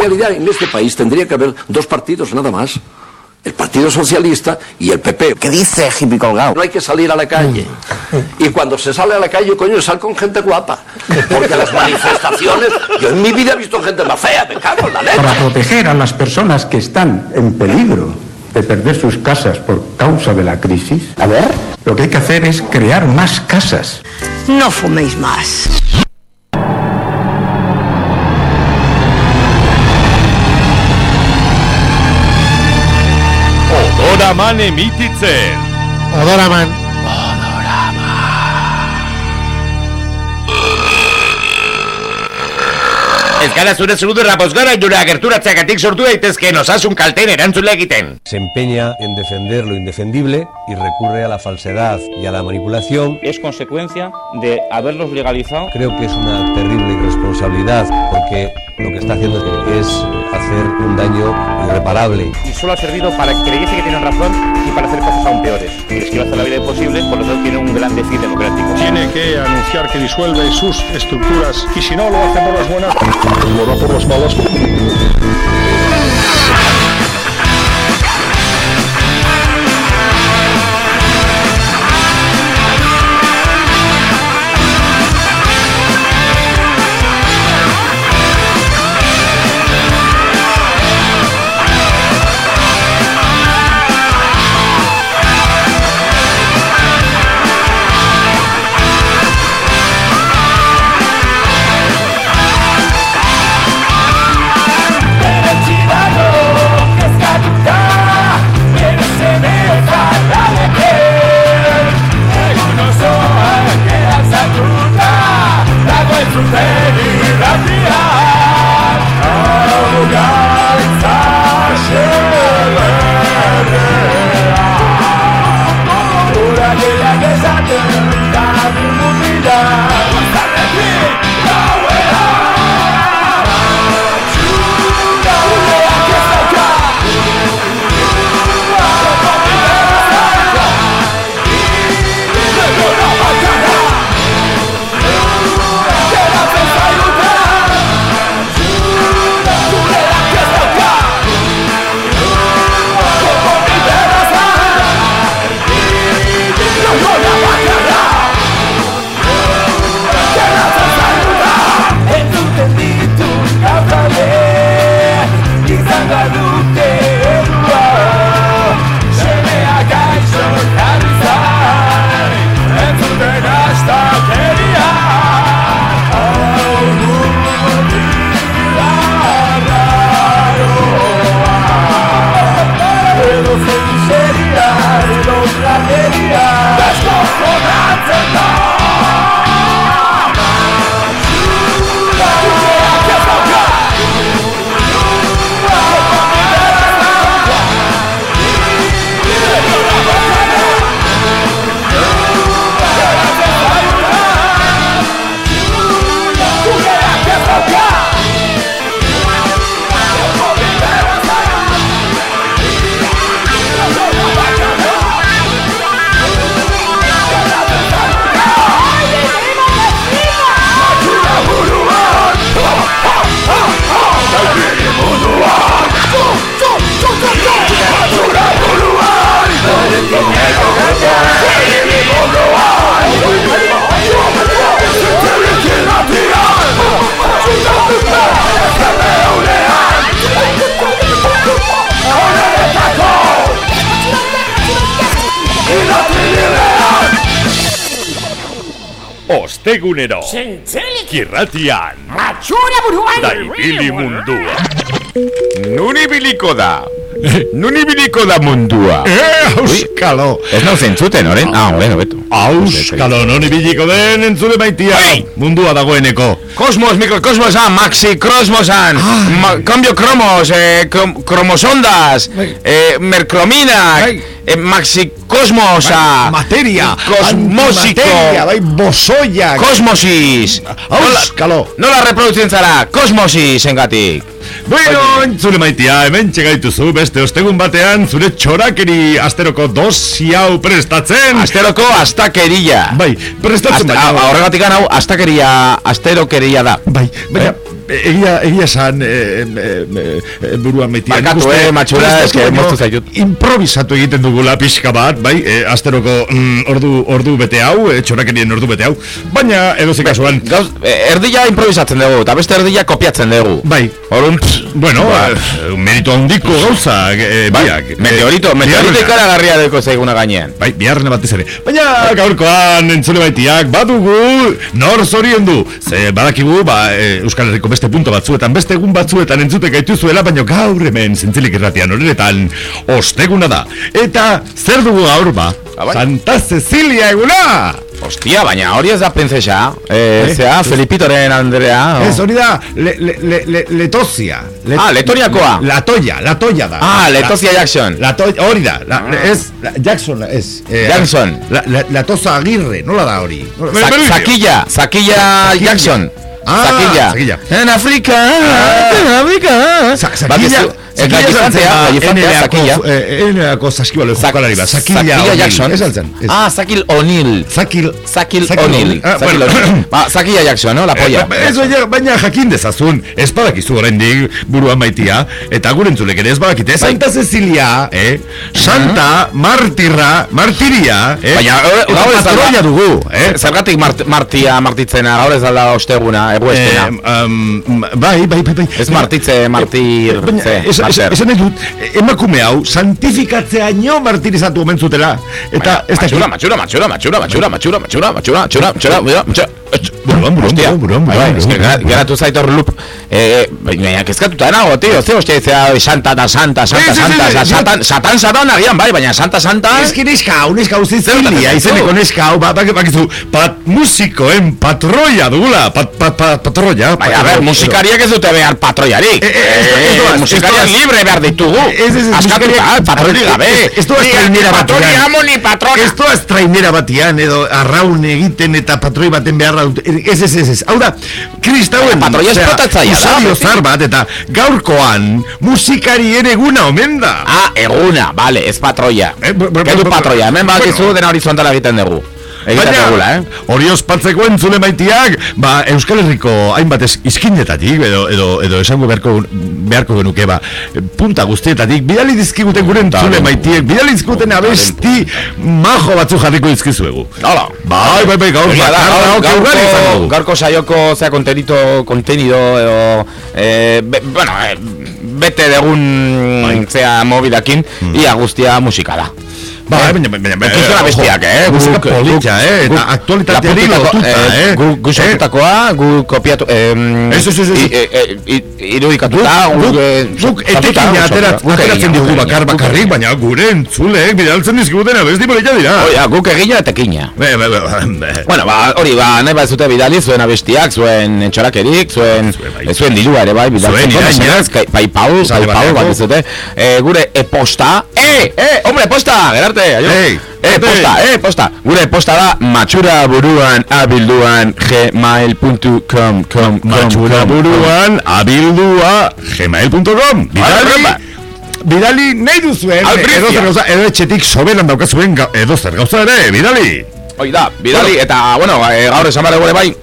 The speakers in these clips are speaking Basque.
realidad en este país tendría que haber dos partidos nada más. El Partido Socialista y el PP. ¿Qué dice hippie colgado? No hay que salir a la calle. Y cuando se sale a la calle, coño, sal con gente guapa. Porque las manifestaciones, yo en mi vida he visto gente más fea, me cago en la leche. Para proteger a las personas que están en peligro de perder sus casas por causa de la crisis, A ver. lo que hay que hacer es crear más casas. No fuméis más. Odoraman emititzen. Odoraman. Ez gara zure zurudurra bozgara jure agerturatzeagatik sortu daitezkeen osasun kalten erantzule egiten. se empeña en defender lo indefendible y recurre a la falsedad y a la manipulación. es consecuencia de haberlos legalizado. Creo que es una terrible irresponsabilidad porque lo que está haciendo es hacer un daño irreparable. Y solo ha servido para que creyese que tienen razón y para hacer cosas aún peores. Y les quiero hacer la vida imposible, por lo tanto tiene un gran déficit democrático. Tiene que anunciar que disuelve sus estructuras y si no lo hace por las buenas, hará por las malas. Ostegunero. Kirratian. Matxura buruan. Da ibili mundua. Nuni biliko da. Nuni biliko da mundua. Eh, auskalo. Ez nau zentzuten, oren? Ah, bueno, beto. Auskalo, non ibiliko den entzule baitia. Bai. Mundua dagoeneko. Kosmos, mikrokosmosan, maxi krosmosan, ma, cambio cromos, eh, krom, kromosondas, eh, mercrominak, Bai. eh, maxi kosmosa, Materia. Kosmosiko. Antimateria, bai, bosoiak. kosmosis. Auskalo. Nola reproduzitzen zara? Kosmosis engatik. Bueno, entzule maitia, hemen txegaituzu beste ostegun batean zure txorakeri asteroko dosi hau prestatzen. Asteroko astakeria. Bai, prestatzen Asta, baino. horregatik hau astakeria, asterokeria da. Bai, baina, egia, egia esan, e, e, e, buruan maitia. Barkatu, nik uste- eh, matxura, eske moztu zaitut. Improvisatu egiten dugula pixka bat, bai, e, asteroko mm, ordu, ordu bete hau, e, txorakerien ordu bete hau, baina edozik kasuan, Gauz, eh, erdia improvisatzen dugu, eta beste erdia kopiatzen dugu. bai, Orun, pss, bueno, Ba. e, merito handiko gauza, e, bai, biak. meteorito, meteorito biharrena. ikaragarria deko zaiguna gainean. Bai, biharrena batez ere. Baina gaurkoan entzule baitiak badugu nor zorien du. Ze badakigu, ba, e, Euskal Herriko beste punto batzuetan, beste egun batzuetan entzute gaituzuela, baina gaur hemen zintzilik irratian horretan osteguna da. Eta zer dugu gaur ba? Ah, bai. Santa Cecilia eguna! Hostia, baina hori ez da princesa. Eh, zea, Felipitoren Andrea. o- Ez hori da, le, le, le, le, letozia. Le- Ah, Letoniakoa. La toya, la toya da. Ah, Letozia Jackson. La toya, hori da, la, ez, la, Jackson, ez. eh, Jackson. La, la, la toza agirre, nola da hori. Sa- Sakilla, Sakilla Jackson. Ah. Sakilla. En África, en África. Sa- Eta gizantea, gizantea zakila. Eneako zaskibalo eh, jokalari bat. Zakila Jackson. Ez altzen. Ah, Zakil O'Neil. Zakil. Zakil O'Neil. Zakil O'Neil. Zakila ah, ah, Jackson, no? La polla. Eh, eh, ez baina jakin dezazun. Ez badakizu horrein dig buruan baitia. Eta gurentzulek ere ez badakite. Bai. Santa Cecilia, eh? Santa Martirra, Martiria, eh? Baina, gaur ez da dugu, eh? Zergatik Martia martitzena, gaur ez da osteguna, eguestena. Bai, bai, bai, bai. Ez martitze, martir, ze? Ez- ez- marter. esan nahi dut, eh, emakume hau, santifikatzea nio martirizatu omen zutela. Eta, ez dakit. matxura, matxura, matxura, matxura, matxura, matxura, matxura, matxura, matxura, matxura, matxura, Buruan, buruan, buruan, buruan, bai, bai, buruan, geratu zait hor lup eh, Baina kezkatuta nago, tío Ze hostia ditzea santa eta santa, santa, santa. Satan, satan, satan agian bai, baina santa, santa Ez que neska hau, neska hau gertatzen izeneko neska hau, ba, bak- bakizu, pat, musikoen patroia dugula, pat, pat, pat, patroia. Baina, a ber, musikariak ez dute behar patroiarik Eh, eh, ez ez Musikariak ez. Libre behar ditugu Ez, ez, ez, Askatuta, musikariak- patroirik gabe Ez- ez doaz Ni- trainera ni patroi batean. amo ni patrona Ez doaz trainera batian, edo arraun egiten eta patroi baten beharra dute. Ez, ez, ez, ez. Hau da, kristauen... Patroia osea, esplotatzailea da, usadio zar bat, eta gaurkoan musikarien eguna omen da. Ah, eguna, vale, ez patroia Eh, bu- patroia, hemen bakizu dena horizontala egiten dugu Dugula, eh? hori ospatzeko entzule maitiak, ba, Euskal Herriko hainbat ez, izkinetatik, edo, edo, edo esango beharko, beharko genuke, ba, punta guztietatik, bidali dizkiguten gure entzule maitiek, bidali dizkiguten abesti majo batzu jarriko dizkizuegu. Hala. Bai, bai, bai, gaur, da, gaur- gaurko, dugu. gaurko saioko zea kontenito, kontenido edo, eh, be, bueno, eh, bete degun zea mobidakin, ia guztia musika da. Ba, eh, baina, baina, baina, baina, bestiak, eh? Musika politxa, eh? Eta aktualitateari lotuta, eh? Gu, gu sortutakoa, gu kopiatu... Ez, ez, ez, Irudikatuta, guk etekin ateratzen dugu bakar bakarrik, baina gure entzuleek bidaltzen dizkiguten abesti politxa dira. Oia, guk egina etekina. Bueno, ba, hori, ba, nahi bat zute bidali zuen abestiak, zuen entxorakerik, zuen, zuen dirua ere bai, bidaltzen. Zuen irainaz, pai pau, pai pau, bai, zute. Gure e-posta, e, e, hombre, posta, gerarte aio, Ei, eh, ate. posta, eh, posta, gure posta da, matxura buruan, abilduan, gmail.com, com, com, Matxura buruan, abildua, gmail.com. Bidali, nahi duzuen, Albrizia. edo zer gauza, edo etxetik soberan daukazuen edo zer gauza ere, bidali. Hoi da, bidali, eta, bueno, eh, gaur esan bare gure bai,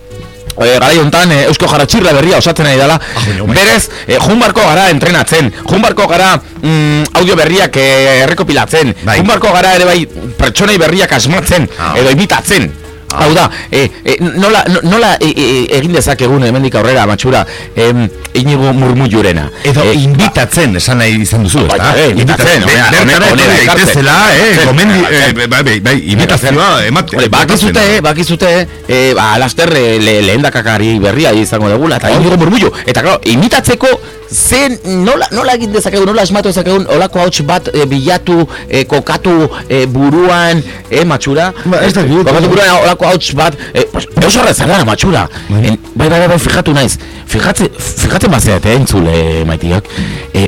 e, garai hontan e, Eusko Jaratxirra berria osatzen ari dela baina. Berez, e, junbarko gara entrenatzen Junbarko gara mm, audio berriak e, errekopilatzen Bai. Junbarko gara ere bai pertsonei berriak asmatzen Ah. Edo imitatzen Hau da, e, e, nola, no- nola e, e, egin dezakegun hemendik aurrera matxura em, inigo murmullurena Edo E, invitatzen, esan nahi izan duzu, Bai, ezta? invitatzen, honea, bertara etorri daitezela, eh, gomendi, eh, bai, bai, bai, imitazioa, emate. Hore, bakizute, bakizute, eh, ba, laster le, lehendakakari berria izango dugula, eta inigo murmullo. Eta, claro, imitatzeko, zen, nola, nola egin dezakegun, nola asmatu dezakegun, olako hauts bat eh, bilatu, eh, kokatu eh, buruan, eh, matxura? Ba, ez dakit. Kokatu buruan olako hauts bat, eh, pues, eus horrezara, matxura. En, bai, bai, bai, bai, fijatu naiz. Fijatze, fijatzen bazeat, eh, entzule, maitiak. Eh,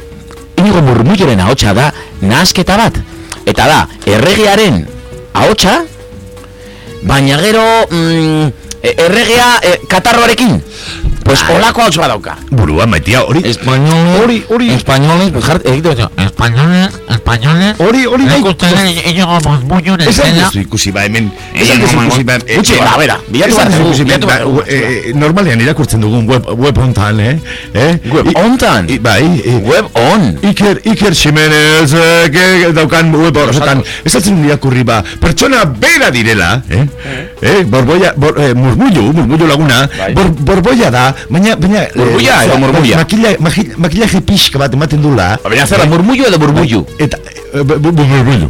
inigo murmulloren ahotsa da, nahasketa bat. Eta da, erregearen ahotsa, baina gero mm, e- erregea e, katarroarekin Pues olako hau badauka. Burua, maitia, hori... Españoles, Hori, hori... españoles, pues jart, egite baino, españoles, españoles, Hori, hori uste dut inigo mozmuñun Esan esela. duzu ikusi ba hemen Esan duzu duzu ikusi ba eh, Gutxi, ba, bera, bilatu duzu ikusi bilatu ba, eh, eh, Normalean irakurtzen dugun web, web hontan, eh? eh? Web i- Bai eh, Web on. Iker, Iker Jimenez, eh, que daukan web horretan Esatzen irakurri ba, pertsona bera direla, eh? Eh, borboia, bor, eh, murmullu, murmullu laguna Bai. bor, Borboia da, baina, baina eh, Burbuia edo zera, murmulla? Makilla, maki- makillaje pixka bat ematen dula Baina zer da, murmullo edo burbullu? Eta, eh, bu- bu- bu- murmullu.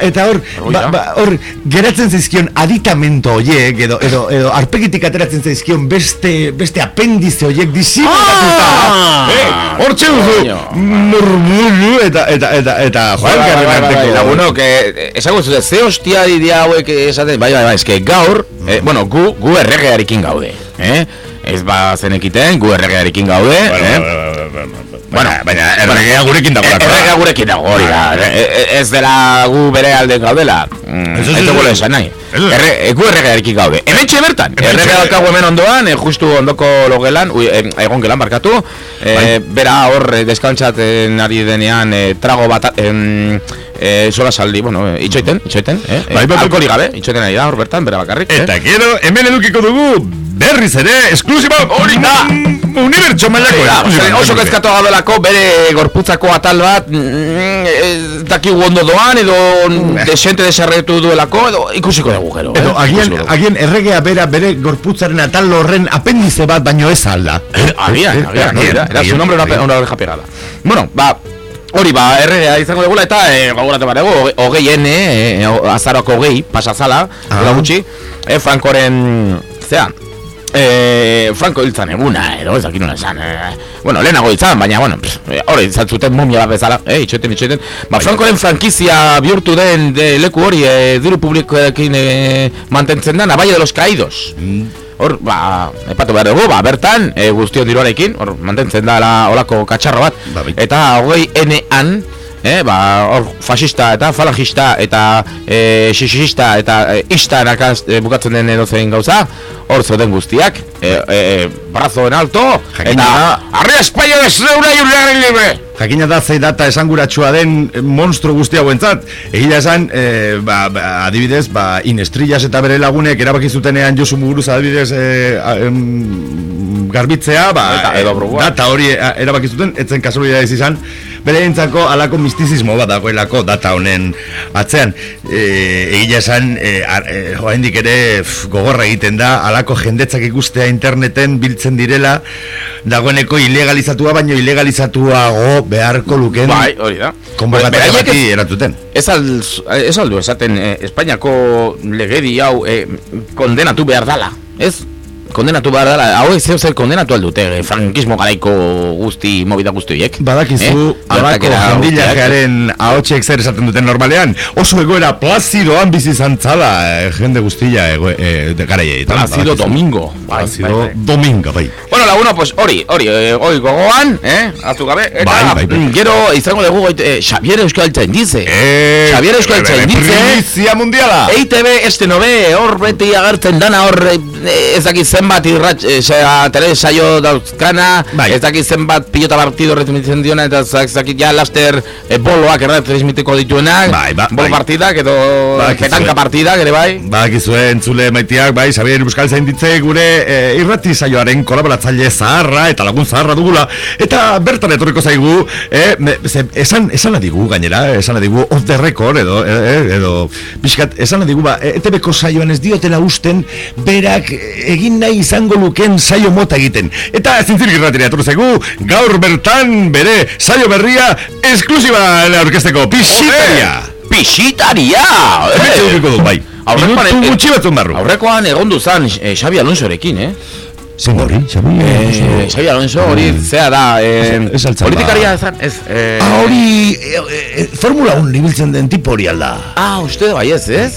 Eta hor- hor, ba- ba- hor, geratzen zaizkion aditamento horiek, edo, edo, edo arpegitik ateratzen zaizkion beste, beste apendize horiek disimulatuta. Ah! Eh, Hortxe duzu, Baina. murmullu, eta, eta, eta, eta, Juan arteko. Lagunok, eh, zute, ze hostia dira hauek esaten, bai, bai, bai, eske gaur, eh, bueno, gu, gu erregearekin gaude, eh? Ez ba zenekiten, gu erregearekin gaude, eh? Bueno, baina erregea gurekin dagoelako. Errega gurekin dago hori da, eh, eh, ez dela gu bere alde gaudela. Mm, Ez, dugu esan nahi. Eh, gu erregearekin gaude. Hemen bertan. Hementxe. Erregea daukagu hemen ondoan, eh, justu ondoko logelan, eh, egon gelan barkatu. Eh, bera hor eh, deskantzaten ari denean eh, trago bat, eh, sola saldi, bueno, eh, itxoiten, itxoiten, eh? Bai, bai, bai. Gabe, itxoiten ari da hor bertan, bera bakarrik. eh? Eta gero, hemen edukiko dugu, berriz ere, esklusiba hori da! Unibertso mailako. Da, oso kezkatu gaudelako bere gorputzako atal bat mm, ez dakigu ondo doan edo desente desarretu duelako edo ikusiko dugu gero Edo, eh? Ikusiko dugu. agian erregea bera bere gorputzaren atal horren apendize bat baino ez alda. Agian, Eh, agian, era su nombre una, oreja pegada. Bueno, ba, hori ba, erregea izango dugula eta e, gogoratu barego, hoge- hogei ene, e, azaroko hogei, pasazala, ah. gutxi, e, Frankoren, zea, e, Franco hiltzan eguna, edo ez dakit esan, e, bueno, lehenago hiltzan, baina, bueno, pff, e, hori izan zuten momia bat bezala, e, itxoeten, itxoeten, ba, Frankoren frankizia bihurtu den de leku hori, e, diru publikoekin e, mantentzen da, Valle de los Caídos. Hor, ba, epatu behar dugu, ba, bertan, e, guztion diruarekin, hor, mantentzen da la, olako katxarro bat, Ba, bai. eta hogei N-an, eh, ba, hor, fascista eta falangista eta e, xixista eta e, istarakaz e, bukatzen den edozein gauza, hor zoden guztiak, e, e, brazo en alto, Jakina eta arre España desreura y un libre! Jakina da zei data esanguratsua den eh, monstro guzti hauentzat. Egia esan, eh, ba, ba, adibidez, ba, Inestrillas eta bere lagunek erabaki zutenean Josu Muguruz adibidez eh, a- em, garbitzea, ba, Eta eh, edo data hori eh, erabaki zuten, etzen kasualidadez izan, bere entzako alako mistizismo bat dagoelako data honen atzean. E, egia esan, e, e, ere pf, gogorra egiten da, alako jendetzak ikustea interneten biltzen direla, dagoeneko ilegalizatua, baino ilegalizatuago beharko luken Bai, hori da. konbogatoria Beraiek bati ez- eratuten. Ez, al, ez aldu esaten eh, Espainiako legedi hau eh, kondenatu behar dala, ez? Kondenatu behar dala, hau ez zeu zer kondenatu aldute, eh, frankismo garaiko guzti, movida guzti horiek. Badakizu, Eh? alako Gertakera jendilajearen ahotsek zer esaten duten normalean, oso egoera plazidoan bizi zantzala eh, jende guztia ego, eh, de garaietan. Placido badakizu. Domingo. Bai, Placido bai, bai. Domingo, bai. Bueno, laguno, pues hori, hori, eh, hori gogoan, eh, hartu gabe, eta Bai, bai, bai. gero izango dugu goit, eh, Xavier Euskaltzen dize. Eh, Xavier Euskaltzen dize. Primizia mundiala. EITB este nobe, hor beti agertzen dana, hor eh, ez dakit zenbat irrat, eh, zera, tele saio dauzkana, Bai. ez dakit zenbat pilota partido retransmititzen diona, eta ez dakit ja laster eh, boloak erretransmitiko dituenak, Bai, ba- bolo bai. partidak edo Badakizue. petanka partidak ere bai. Badakizue entzule maiteak, bai, Xabier Euskal Zainditze gure e, irrati saioaren kolaboratzaile zaharra eta lagun zaharra dugula eta bertan etorriko zaigu e, me, ze, esan, esan adigu gainera, esan adigu off the record edo, e, e, edo pixkat, esan adigu ba, e, ETB-ko saioan ez diotela usten berak egin nahi izango luken saio mota egiten eta zintzirik irratira etorri zaigu gaur bertan bere saio berria esklusiba aurkezteko pixitaria Pixitaria! Hemen eh! du, bai. Aurrekoan, Minutu eh, gutxi batzun barru. Aurrekoan egondu zan eh, Xabi Alonsorekin, eh? Zein hori, Xabi? Eh, Xabi Alonso hori zea da, eh, Ez- altzan politikaria ba. ezan, ez, eh, Ah, hori, e, e, Formula 1 ibiltzen den tipo hori alda. Ah, uste bai ez, ez?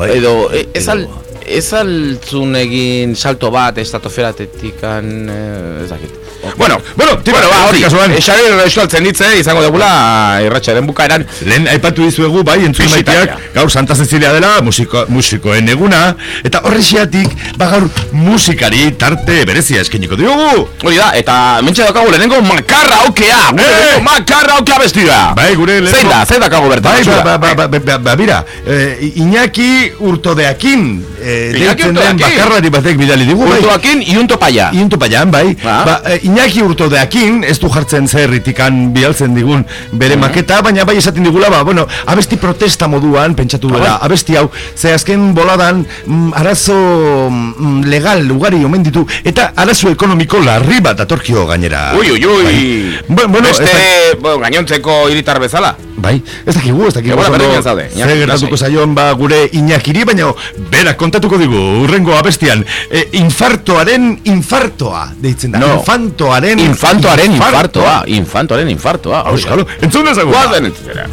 Bai. Edo, e, ez al, Edo- ez altzun egin salto bat estatosferatetik an, eh, ez dakit. Bueno, Bueno, tira, bueno, ba, hori, eh, Xabier Euskaltzen ditze izango degula irratxaren bukaeran. Lehen aipatu dizuegu bai entzun maiteak gaur Santa Cecilia dela musiko, musikoen eguna eta horrexiatik ba gaur musikari tarte berezia eskeniko diogu Hori da, eta mentxe daukagu lehenengo makarra aukea, gure Eh! makarra aukea bestida. Bai, gure lehenengo- Zein da, zein dakago bertan? Bai, ba, ba, ba, ba, ba, ba, bira, eh, Iñaki urtodeakin eh, Iñaki Urtodeakin? bakarrari batek bidali digu bai. Urtuakin iunto paia. Iunto paian, bai. Ah. Ba, eh, Iñaki urtodeakin, ez du jartzen zerritikan bialtzen digun bere maketa, baina bai esaten digula, ba, bueno, abesti protesta moduan, pentsatu duela, abesti hau, ze azken boladan mm, arazo mm, legal ugari omen ditu, eta arazo ekonomiko larri bat atorkio gainera. Ui, ui, ui. Bai. Bu- bueno, Beste, da- bueno, gainontzeko hiritar bezala. Bai, ez dakigu, ez dakigu Egoera ondo berdinean zaude, Zer gertatuko zaion ba gure Iñakiri, baina berak kontatuko digu urrengo abestian e, infartoaren infartoa deitzen da. No. Infantoaren Infantoaren infartoa, infantoaren infartoa. hori da. Euskalo, entzun dezagun. Guarden entzutera.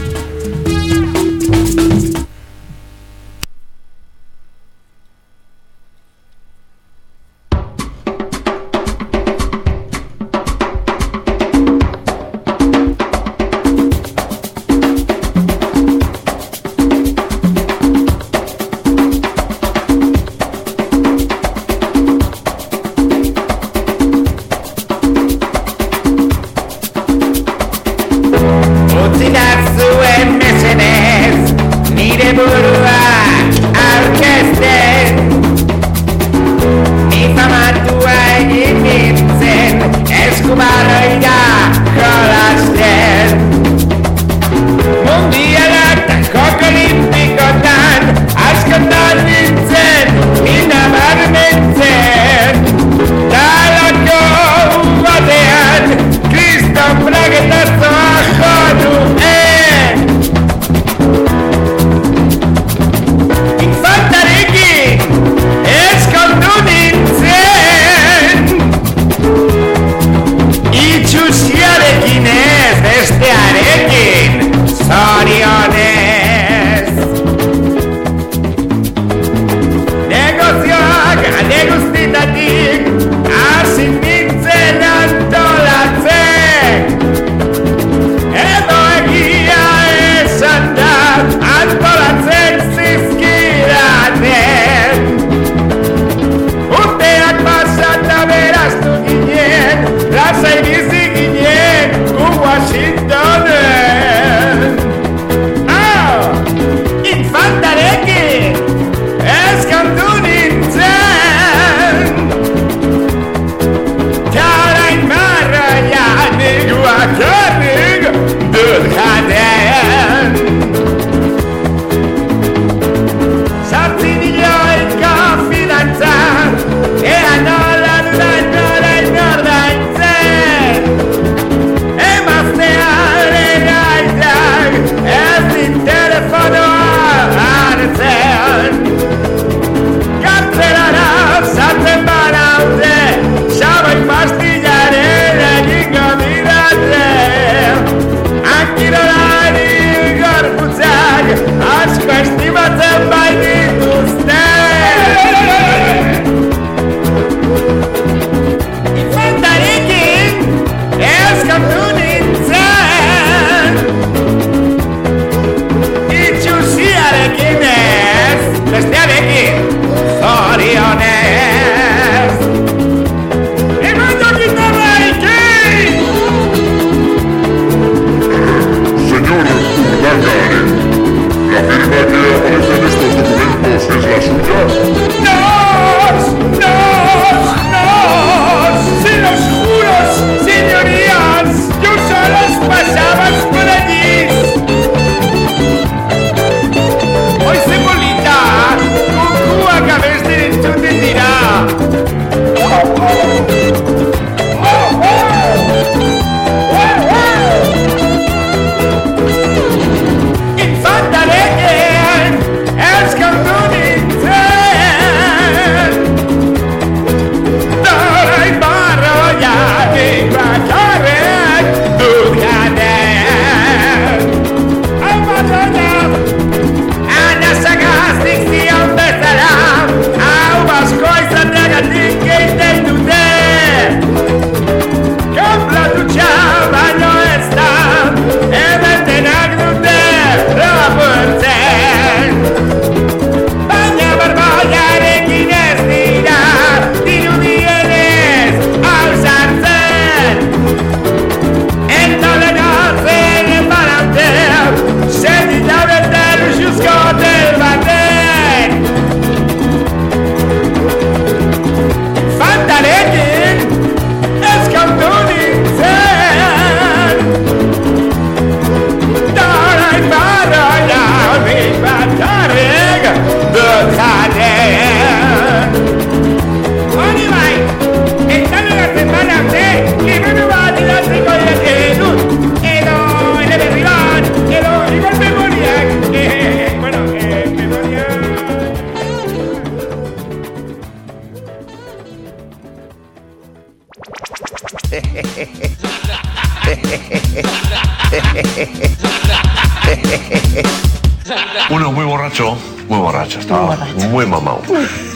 Uno muy borracho, muy borracho, estaba muy, mamado.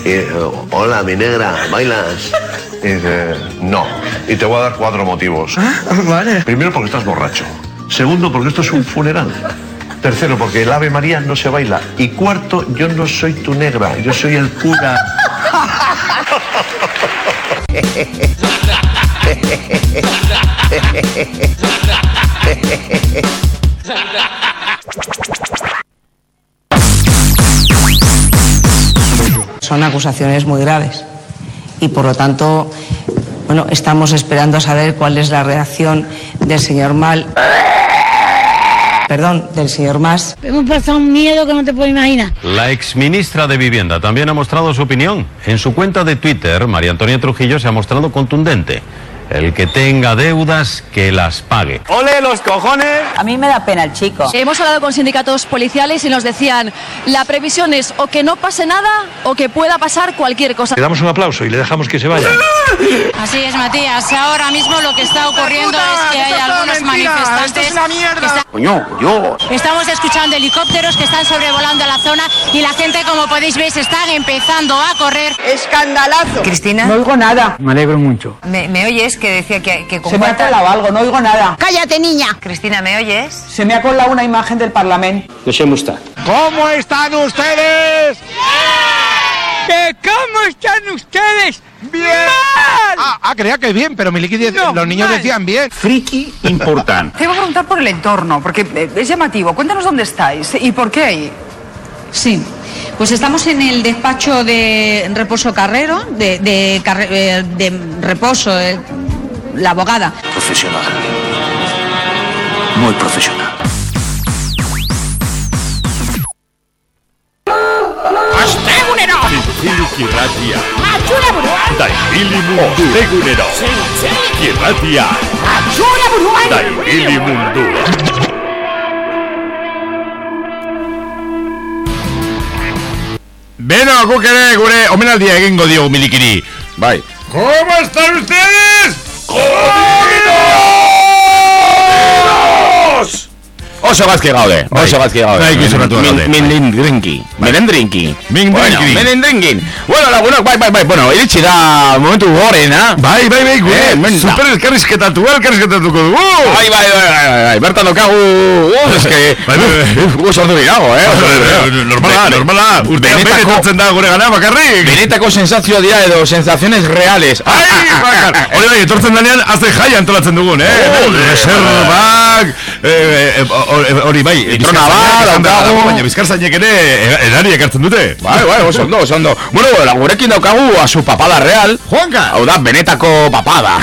Y, eh, hola, mi negra, ¿bailas? Y dice, no. Y te voy a dar cuatro motivos. Vale. Primero, porque estás borracho. Segundo, porque esto es un funeral. Tercero, porque el Ave María no se baila. Y cuarto, yo no soy tu negra, yo soy el cura. Son acusaciones muy graves y por lo tanto, bueno, estamos esperando a saber cuál es la reacción del señor Mal. Perdón, del señor Mas. Hemos pasado un miedo que no te puedo imaginar. La exministra de Vivienda también ha mostrado su opinión. En su cuenta de Twitter, María Antonia Trujillo se ha mostrado contundente. El que tenga deudas, que las pague. ¡Ole los cojones! A mí me da pena el chico. Hemos hablado con sindicatos policiales y nos decían, la previsión es o que no pase nada o que pueda pasar cualquier cosa. Le damos un aplauso y le dejamos que se vaya. Así es, Matías. Ahora mismo lo que está ocurriendo es que hay algunos manifestantes. que están- Coño, yo. Estamos escuchando helicópteros que están sobrevolando la zona y la gente, como podéis ver, se están empezando a correr. ¡Escandalazo! Cristina. No oigo nada. Me alegro mucho. ¿Me, me oyes que decía que, que con Se me ha colado algo, no oigo nada. ¡Cállate, niña! Cristina, ¿me oyes? Se me ha colado una imagen del Parlamento. ¿Cómo están ustedes? ¿Que ¿Cómo están ustedes? ¡Bien! Ah, ah, creía que bien, pero mi liquidez, los niños decían bien. Friki importante. Te voy a preguntar por el entorno, porque eh, es llamativo. Cuéntanos dónde estáis y por qué ahí. Sí. Pues estamos en el despacho de Reposo Carrero, de, de, carre- eh, de Reposo, eh, la abogada. Profesional. Muy profesional. Astegunero! Kirratia. Daibili mundu. Astegunero. Kirratia. Daibili mundu. Beno, guk ere gure omenaldia egingo diogu milikiri. Bai. ¿Cómo están ustedes? God Oso gazki gaude, oso gazki gaude. Bai, gizonatu gaude, bai. Melendrinki. Melendrinki. Melendrinki. Bueno, melendrinkin. Bueno, lagunok, bai, bai, bai, bueno, iritsi da momentu gorena. Bai, bai, bai, gure Eh, super elkarrizketatu, elkarrizketatuko dugu. Bai, bai, bai, bai, bai, bai, bertan dokagu, uh, eske, Bai, bai, bai. gu sortu dirago, eh? eh, Normala, normala. Urtean benetartzen da gure gana bakarrik. Benetako sensazioa dira edo sensaciones reales. Ai, bakar. Hori bai, etortzen danean, azte jai antolatzen dugun, eh? Oh, Reservak, eh, eh, hori- bai. Bizkarzainak bat, daukagu. dago, Baina bizkarzainek ere e- edari ekartzen dute. Bai, bai, oso ondo, oso ondo. Bueno, la gurekin daukagu a su papada real. Juanka. Hau da, benetako papada.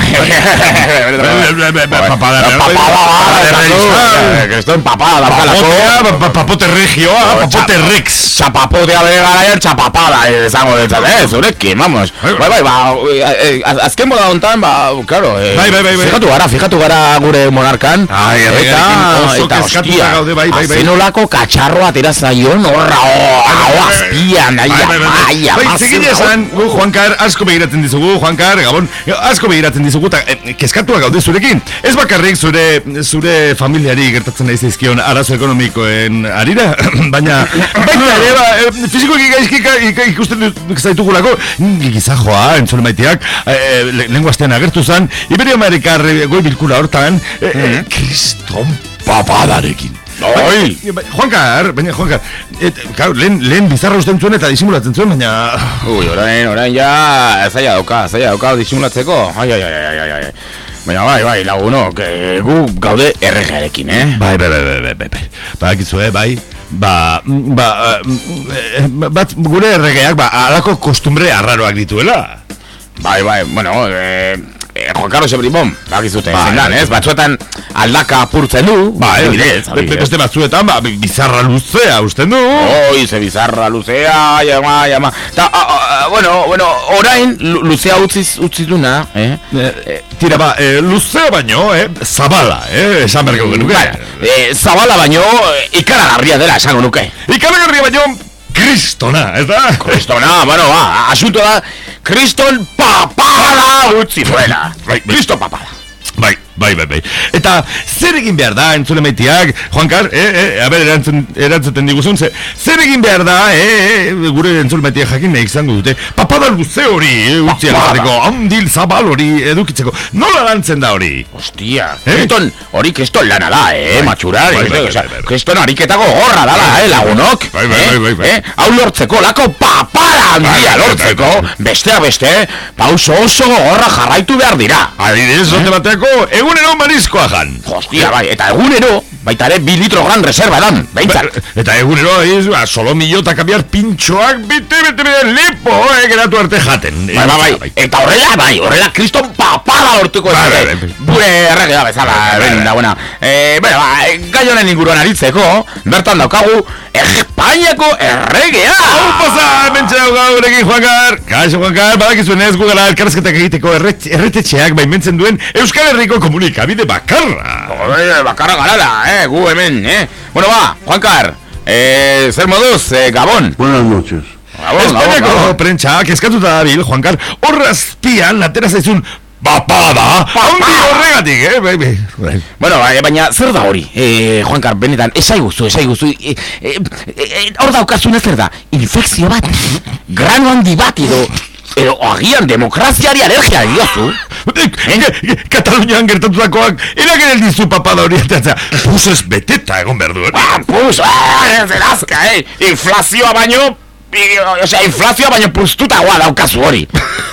Papada real. Papada, real. que esto en papada, daukalako. Papotea, pa- pa- papote regioa, papote rex. Chapapotea bere garaian txapapada eh, izango detzat, eh, zurekin, vamos. Bai, bai, ba, eh, eh, azken moda hontan, ba, claro, Bai, bai, bai, bai. Fijatu gara, fijatu gara gure monarkan. Ai, eta, oso eta, gaude, bai, bai, bai. azenolako katxarroa atera zaion, horra, hau azpian, ai, Bai, bai, bai, bai. ai, Bai, esan, gu Juankar asko begiratzen dizugu, Juankar, Gabon, asko begiratzen dizugu, eta eh, kezkatua gaude zurekin. Ez bakarrik zure, zure familiari gertatzen nahi zaizkion arazo ekonomikoen arira, baina, baita ere, ba, eh, fizikoki gaizkika ika- ikusten zaitugulako, gizajoa, entzule maiteak, eh, le- lehengo astean agertu zen, Iberoamerikar eh, goi bilkura hortan, eh, eh, kriston papadarekin. Oi! Bai, Juankar, baina Juankar, et, claro, lehen, lehen bizarra usten zuen eta disimulatzen zuen, baina... Ui, orain, orain ja, zaila dauka, zaila dauka disimulatzeko. Ai, ai, ai, ai, ai, ai. Baina bai, bai, lagunok, eh, gu gaude erregearekin, eh? Bai, bai, bai, bai, bai, bai, bai, Badakizu, eh, bai, ba, mm, ba, eh, bat, gure erregeak, ba, alako kostumbre arraroak dituela. Bai, bai, bueno, eh, eh, Juan Carlos Ebrimon, bakizute, Bai, zein dan, bai. ez? Batzuetan aldaka apurtzen du, Ba, adibidez. beste batzuetan, ba, bizarra luzea usten du. Oi, ze bizarra luzea, jama, jama. Ta, a, a, bueno, bueno, orain lu- luzea utziz, utzituna, eh? Eh, tira, ba, eh, luzea baino, eh, zabala, eh, esan berko genuke. Eh, zabala baino, ikaragarria dela esango nuke. Ikaragarria baino, kristona, ez da? Kristona, bueno, ba, asunto da, kriston papada utzi zuela. Bai, bai. Kriston papada. Bai, bai, bai, bai. Eta zer egin behar da entzule maitiak, Juankar, eh, eh, a ber, erantzun, erantzuten diguzun, ze, zer egin behar da, eh, eh, gure entzule maitiak jakin nahi izango dute, papada luze hori, eh, utzi alazateko, handil zabal hori edukitzeko, nola lantzen da hori? Hostia, kriston, hori kriston lana da, eh, matxura, bai, bai, osea, bai, bai. kriston ariketako gorra dala, eh, lagunok. Bai, bai, bai, bai, bai. Eh, hau lortzeko, lako papada handia Bai, bai, bai, lortzeko, bai, bai. besteak beste, pauso oso gogorra jarraitu behar dira. Adibidez, Eh? onde bateako, egunero marizkoa jan. Hostia, bai, eta egunero, baita ere, bi litro gran reserva edan, behintzat. Ba, Eta egunero, ez, ba, solo milota kabiar pintxoak bete, bete, bete, lipo, eh, geratu arte jaten. Bai, bai, bai, eta horrela, bai, horrela, kriston papada lortuko Bai, ez. bai, bai. Gure erregea bezala, ben, da, buena. Eh, bueno, ba, gai honen inguruan aritzeko, bertan daukagu, Espainiako erregea! Hau pasa, hemen txau gaurekin, Juankar! Kaixo, Juankar, badakizuen ez gu gara elkarrezketak egiteko erret, erretetxeak baimentzen duen Euskal Herriko komunikabide bakarra. Oye, bakarra garala, eh, gu hemen, eh. Bueno, ba, Juankar, eh, zer moduz, eh, Gabon. Buenas noches. Gabon, Espainiako Gabon. prentxak eskatuta dabil, Juankar, horrazpian atera zaizun Papada! Haundi horregatik, eh? Bai, bai, bai. Bueno, ba, baina zer da hori, eh, Juankar, benetan, esai guzu, esai guzu, eh, eh, eh, hor daukazun zer da, infekzio bat, grano handi bat, edo, edo agian demokraziari alergia diozu. Katalunian gertatutakoak eragin dizu papada hori atatzea. Pusez beteta egon behar du? Ah, pus, ah, zerazka, eh, inflazioa baino, osea, inflazioa baino puztutagoa daukazu hori.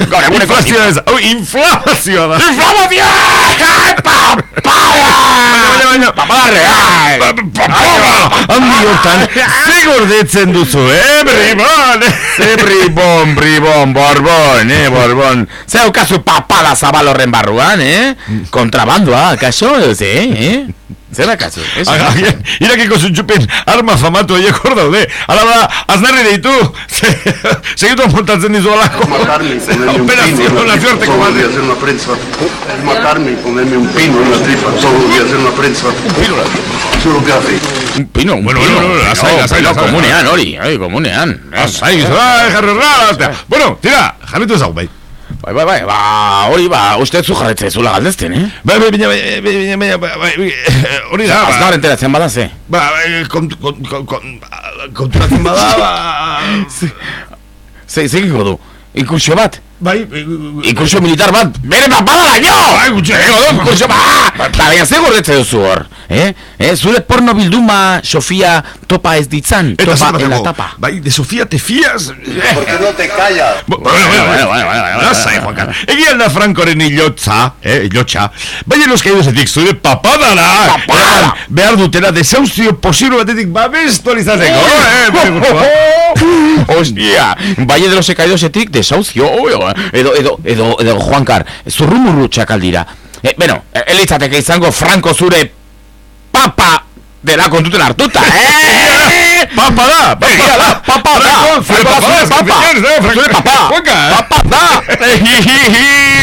Gaur eguneko Inflazioa ez, hau inflazioa da. Inflamazioa! Papada! Papada real! Handi hortan, ze gordetzen duzu, eh, bribon? Ze bribon, bribon, borbon, eh, borbon. Ze daukazu papada zabal horren barruan, eh? Kontrabandoa, kaso, ze, eh? Zer akazu? Irakiko zuntxupen arma famatu horiek hor daude. Ala da, aznarri deitu. Se- Segitu montatzen dizu alako. Matarme y ponerme un pino en la tripa. Komande. días en la prensa. Es matarme y ponerme un pino en la tripa. Todos los días en la prensa. Un pino en la tripa. Eso es lo que hace. Un pino, un Bueno, pino. bueno, bueno, lasai, lasai, lasai, komunean hori, komunean. Asai, ai, jarri Bueno, tira, jarritu ezagun, bai. Bai, bai, bai, ba, hori, ba, uste zu jarretze zula galdezten, eh? Bai, bai, baina, bai, bai, bai, bai, bai, bai, hori da, ba. Azkar enteratzen badan ze. Ba, bai, kont- kont- kont- kont- konturatzen bada, ba... Ze, ze du? Inkursio bat? Bai, Inkursio militar bat? Bere papada daño! Bai, gutxi. Egingo du, inkursio bat! Ba, baina ze gordetze duzu hor? Eh? Eh? Zure porno bilduma, Sofia, topa ez ditzan? Eta Topa la tapa? bai, de Sofía te fías? ¿Por qué no te callas? Bueno, bueno, bueno, bueno, bueno. Egia da Frankoren hilotza, eh, hilotxa. Baina los caídosetik zure papadara. Papada! Behar dutela desauzio posible batetik babestu alizateko, eh. Hostia, Valle de los Ecaidosetik desaucio, oh, edo, edo, edo, edo, Juankar, zurrumurru txakaldira. Eh, bueno, elitzateke izango Franco zure 爸爸 dela kontuten hartuta, eh? Papa da, Egia da, papa da, zure papa, zure papa, eh, zure papa, papa da,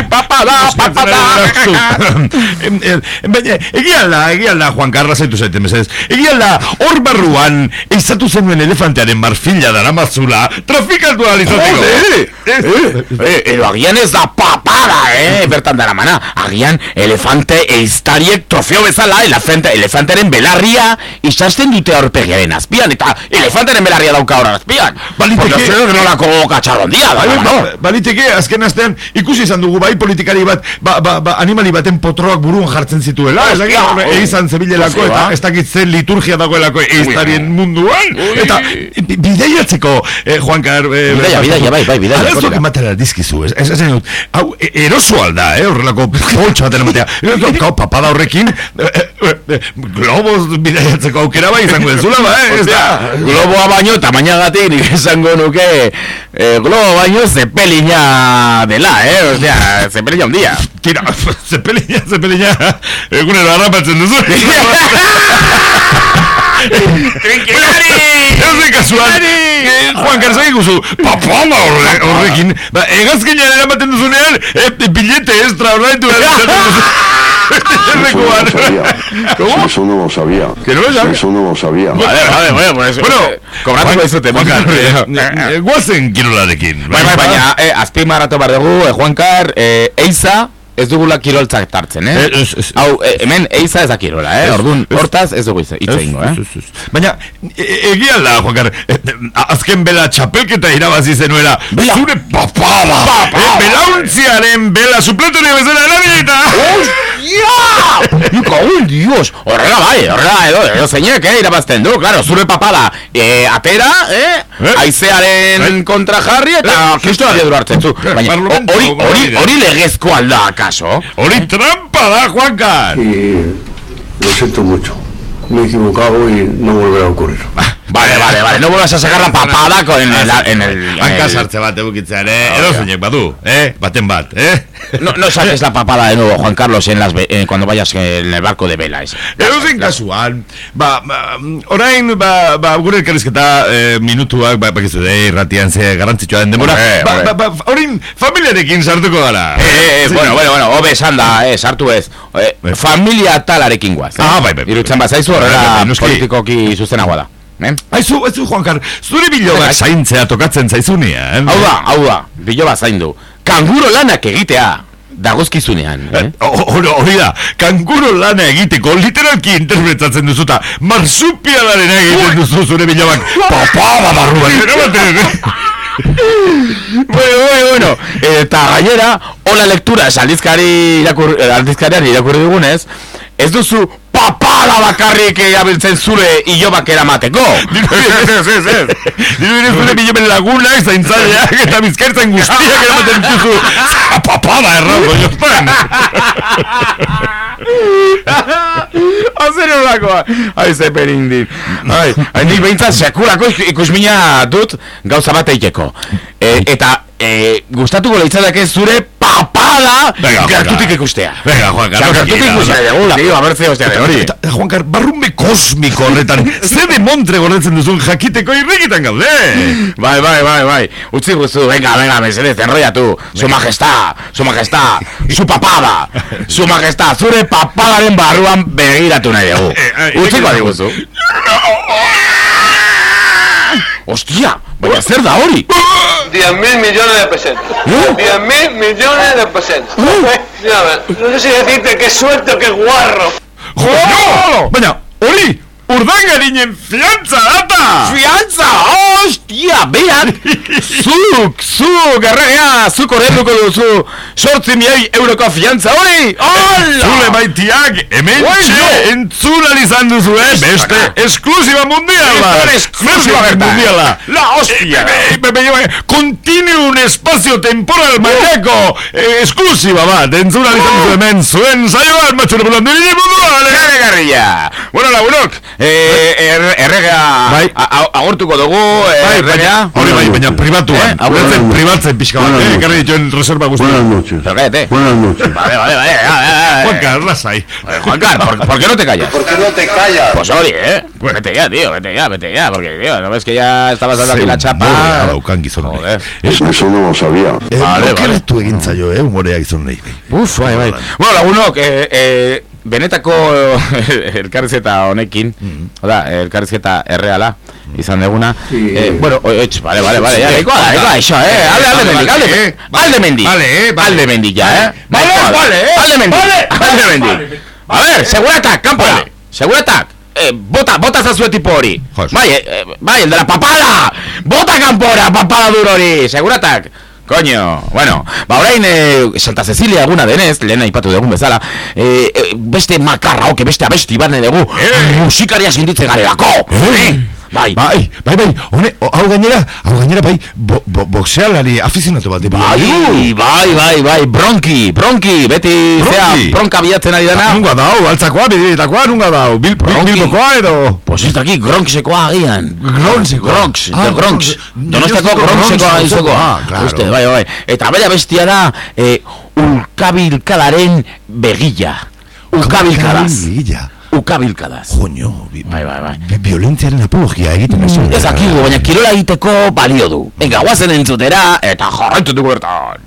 papa da, papa da. Em, em, egia da, egia da, Juan Carlos zaitu zaiten mesedez. Egia da, hor barruan, eizatu zenuen elefantearen marfila dara mazula, trafikatu alizateko. Eh, eh, edo agian ez da papada, eh, bertan dara mana. Agian elefante eiztariek trofeo bezala, elefante, elefanteren belarria isasten dute aurpegiaren azpian, eta elefanteren belarria dauka horren azpian. Baliteke- Porque nolako katxarrondia da, ba- Baliteke, azken astean, ikusi izan dugu bai politikari bat, ba, ba, ba, animali baten potroak buruan jartzen zituela, ez dakit, Hostia, horre, oi. izan zebilelako, eta ba. ez dakit zen liturgia dagoelako eiztarien munduan, eta bi- bidaiatzeko, eh, Juan Kar... Eh, Bidaia, bidaia, bai, bai, bidaia, hori Arazoak ematera dizkizu, ez, ez, ez, hau, e- eroso alda, eh, horrelako poltsa baten ematea, papada horrekin, eh, eh, eh, globos bidaiatzeko aukera bai izango dezula, ba, eh, ez da. Globoa baino tamainagatik nik esango nuke eh, globo baino zepelina dela, eh? Osea, zepelina handia. Tira, zepelina, zepelina, egunero harrapatzen duzu. Trinkilari! Ez de kasuan, eh, Juan Carlos ikuzu, papala horre, horrekin, ba, egazkinean eramaten duzunean, eh, billete extra horreitu Errekuan. Eso no lo sabía. Que no lo sabía. Eso no lo sabía. Vale, vale, bueno, pues... Bueno, kobratuko dizute, Juan Carlos, Juan eh, eh, guazen kirolarekin. Bai, bai, baina, eh, azpimarratu behar dugu, eh, Juan Kar, eh, Eiza, ez dugula kiroltzak tartzen, eh? Ez, ez, Hau, e, hemen eiza ez da kirola, eh? Ez, Orduan, ez. hortaz ez dugu hitz hitz egingo, eh? Ez, ez, ez. Baina, e- egia da, Juankar, e- e- azken bela txapelketa irabazi zenuela, Bela. zure papada, Papada. eh, belauntziaren bela supletoria bezala erabilita. ¡Cago en Dios! Horrela bai, horrela edo, edo zeinek, eh, irabazten du, claro, zure papada eh, atera, eh, Eh? aizearen kontra jarri eta kristo abiadura hartzen zu. Baina, hori, hori, hori legezko alda, akaso? Hori trampa da, Juankar. Y lo siento mucho. Me he equivocado y no volverá a ocurrir. Vale, vale, vale, no vuelvas a sacar la papada con en el... En el, Hanka el- sartze bat egukitzean, eh? Edo zeinek badu, eh? Baten bat, eh? No, no saques la papada de nuevo, Juan Carlos, en las eh, cuando vayas en el barco de vela ese. Edo zein kasuan, ba, ba, orain, ba, ba, gure elkarrizketa eh, minutuak, ba, bakizu, eh, irratian ze garrantzitsua den demora, ba, ba, ba, orain, familiarekin sartuko gara. Eh, eh, bueno, bueno, bueno, hobe esan da, eh, sartu ez. Eh, familia talarekin guaz. Eh? Ah, bai, bai. Irutzen bazaizu Bai, bai, horrela bai, politikoki zuzenagoa da. Eh? Aizu, aizu, Juankar, zure bilobak Bai. zaintzea tokatzen zaizunean. Hau da, hau da, biloba zaindu. Kanguro lanak egitea dagozkizunean. Eh? Eh, ho- Hori hori da, kanguro lana egiteko literalki interpretatzen duzuta marsupialaren egiten duzu zure bilobak papada barruan eramaten. bueno, bueno, bueno. Eta gainera, hola lektura aldizkari irakur, eh, aldizkarian irakurri dugunez, ez duzu papada bakarrik erabiltzen zure ilobak eramateko. Diru ere zure biloben lagunak, zaintzaileak eta bizkertzen guztiak eramaten dituzu. Papada errauko joztan. Hazer horlakoa Ai, ze perindin Ai, ai, nik behintzat sekulako ik- ikusmina dut Gauza bat eiteko e, Eta e, gustatuko leitzatake zure papada Venga, Gertutik ikustea Venga, Juankar, Osea, noski, Gertutik ikustea dugu Tío, a ver ze hostia de hori eta, Juankar, barrunbe kosmiko horretan, ze de montre gordetzen duzun jakiteko irrikitan gaude. Bai, bai, bai, bai Utzi guzu, venga, venga, mesedez, enrollatu Su majestad, su majestad Su papada, su majestad Zure papadaren barruan begiratu nahi dugu Eh, eh, Utziko eh, adiguzu Ostia, baina zer da hori? 10 mil millones de pesetas. 10 mil millones de pesetas. Mira, ver, no sé si decirte qué suerte o qué guarro. Jo! Baina, hori, urdangarinen fiantza data! Fiantza, ostia, beak Zuk, zuk, erregea, zuk horrenduko duzu Sortzi miei euroko fiantza hori Hola! Zule baitiak, hemen Bueno. txe, entzun izan duzu, eh? Beste Bastaka. esklusiba mundiala! Esto es exclusiva, Beste bertan. mundiala! La hostia. Eh, be- be- be- Continuum espazio temporal mailako eh, esklusiba bat, entzun izan duzu hemen, zuen saioan, matxure bulan diri munduan, eh? Gare garrilla Bueno, lagunok eh, er, Erregea Bai. Agortuko dugu eh, Bai, Erregea hori bai, baina pribatuan, Eh, ulertzen da. pribatzen pixka bat, Buenas eh, ekarri dituen reserva Buenas guztiak. noches. Pero cállate Buenas noches. Vale, vale, vale. Juanca, lasai. Eh, Juancar, ¿por, ¿por qué no te callas? ¿Por qué no te callas? Pues oye, eh Vete ya, tío, vete ya, vete ya Porque, tío, ¿no ves que ya estabas dando aquí la chapa? Humorea daukan gizon. Joder. Eso no lo sabía. Eh, Vale, okeratu egin zaio, eh, humorea gizon nahi. Uf, bai, bai. Bueno, lagunok, eh, eh, benetako elkarrizketa honekin, oda, elkarrizketa erreala, izan deguna. Eh, bueno, oi, oitz, vale, vale, vale, ya, da, nahikoa, eso, eh, alde, alde mendik, alde, alde mendik, Vale, eh, vale. alde mendik, ya, eh. Vale, vale, eh. Alde mendik, alde mendik. A ver, seguratak, kanpora, Vale. seguratak. Eh, bota, bota zazue tipo hori. Bai, eh, eh, bai, el de la papada Bota kanpora, papada duro hori Seguratak Coño, bueno, ba orain eh, Santa Cecilia eguna denez, lehen aipatu dugun bezala eh, eh, Beste makarra oke, beste abesti bane dugu Musikaria sinditze garelako. Eh? Bai, Bai, bai, bai, hone, hau gainera, hau gainera, bai, bo, bo, boxealari afizionatu bat. bai, bai, bai, bai, bronki, bronki Beti, zea, Bronki. bronka bilatzen ari dana Nunga dau, altzakoa, bidiretakoa, nunga dau, bil, bil, Bronki. bilbokoa edo. Pues ez daki Gronxekoa agian Gronxekoa. Gronx, Ah, de Donostiako Gronxekoa Gronx, izoko ah, claro. Uste, bai, bai Eta bera bestia da eh, Ukabilkadaren begilla Ukabilkadaz Gila. Ukabilkadaz Joño, bi, Bai, bai, bai. Violentziaren apologia egiten ez. Ez dakigu, baina kirola egiteko balio du. Venga, guazen entzutera eta jarraitu dugu bertan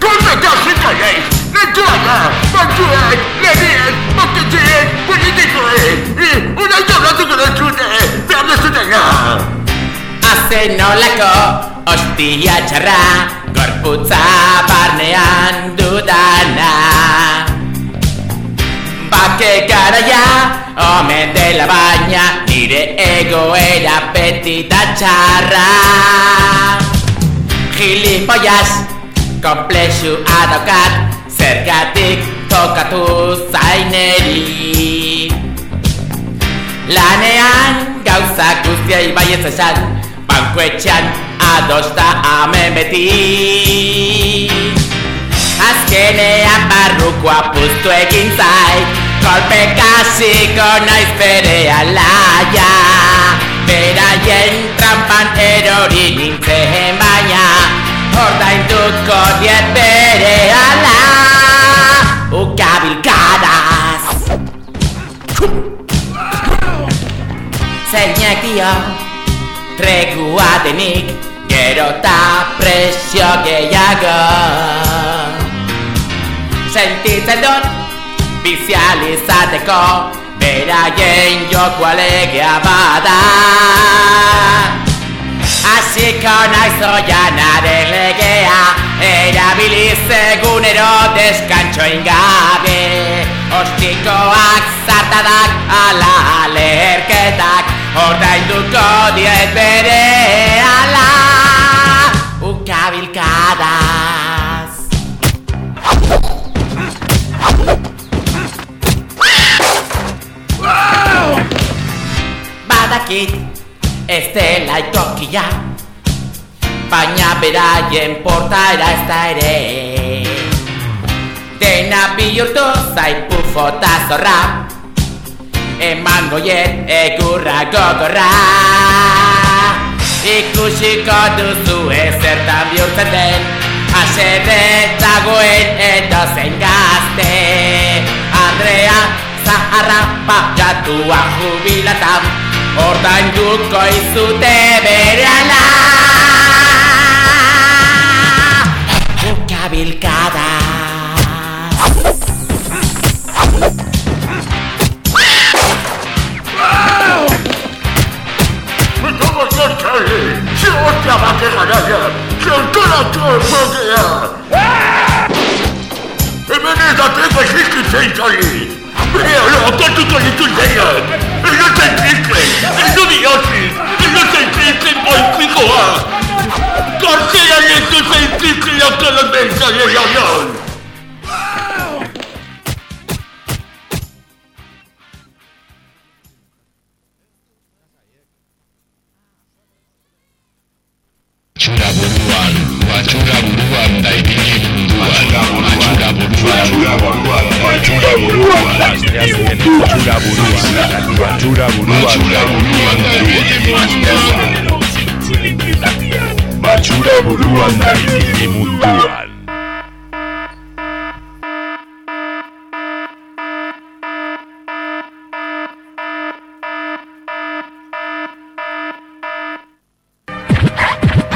¡Corre que os encargáis! ¡La tuaga! ¡Manchuan! ¡La días! ¡Montechías! ¡Político! ¡Una llorando con el chute! ¡Veamos una ya! Azen olako ostia txarra Gorputza barnean dudana Bake garaia Omen dela baina Nire egoera beti da txarra Gilipollas Komplexu adaukat Zergatik tokatu zaineri. Lanean gauza guztiai baietz esan. Bankuetxean adosta amen beti Azkenean barrukoa puztu egin zait. Kolpe kasiko naiz bere alaia. Beraien trampan erori nintzen baina Ordainduko diet bere ala Ukabilkadaz Zeinek dio Tregua denik Gero ta presio gehiago. Sentitzen dut Bizializateko Beraien joko alegea bada Hasiko naiz oianaren legea Erabiliz egunero deskantxo ingabe. Ostikoak, zartadak, ala alerketak Ordainduko diet bere ala. Ukabilkadaz Badakit ez dela itokia Baina beraien portaera ez da ere. Dena bihurtu zait pufo eta zorra Eman goien egurra gogorra. Ikusiko duzu ezertan bihurtzen den Haserre dagoen edozein gazte. Andrea zaharra pagatua jubilatan Ordainduko izute bere ala Ukabilkada ¡Me tomo con Charlie! ¡Se otra va a quejar allá! ¡Se altera todo el día! ¡Bienvenida, tengo el chicle, Charlie! ¡Míralo, que tú con tu idea! ¡El no te chicle! ¡El no diosis! ¡El no te chicle, voy pico a! ¡García y esto es el chicle y hasta la mesa de avión! Matxura buruan, matxura buruan da ibili munduan Matxura buruan, matxura buruan, matxura buruan Matxura buruan, matxura buruan da ibili munduan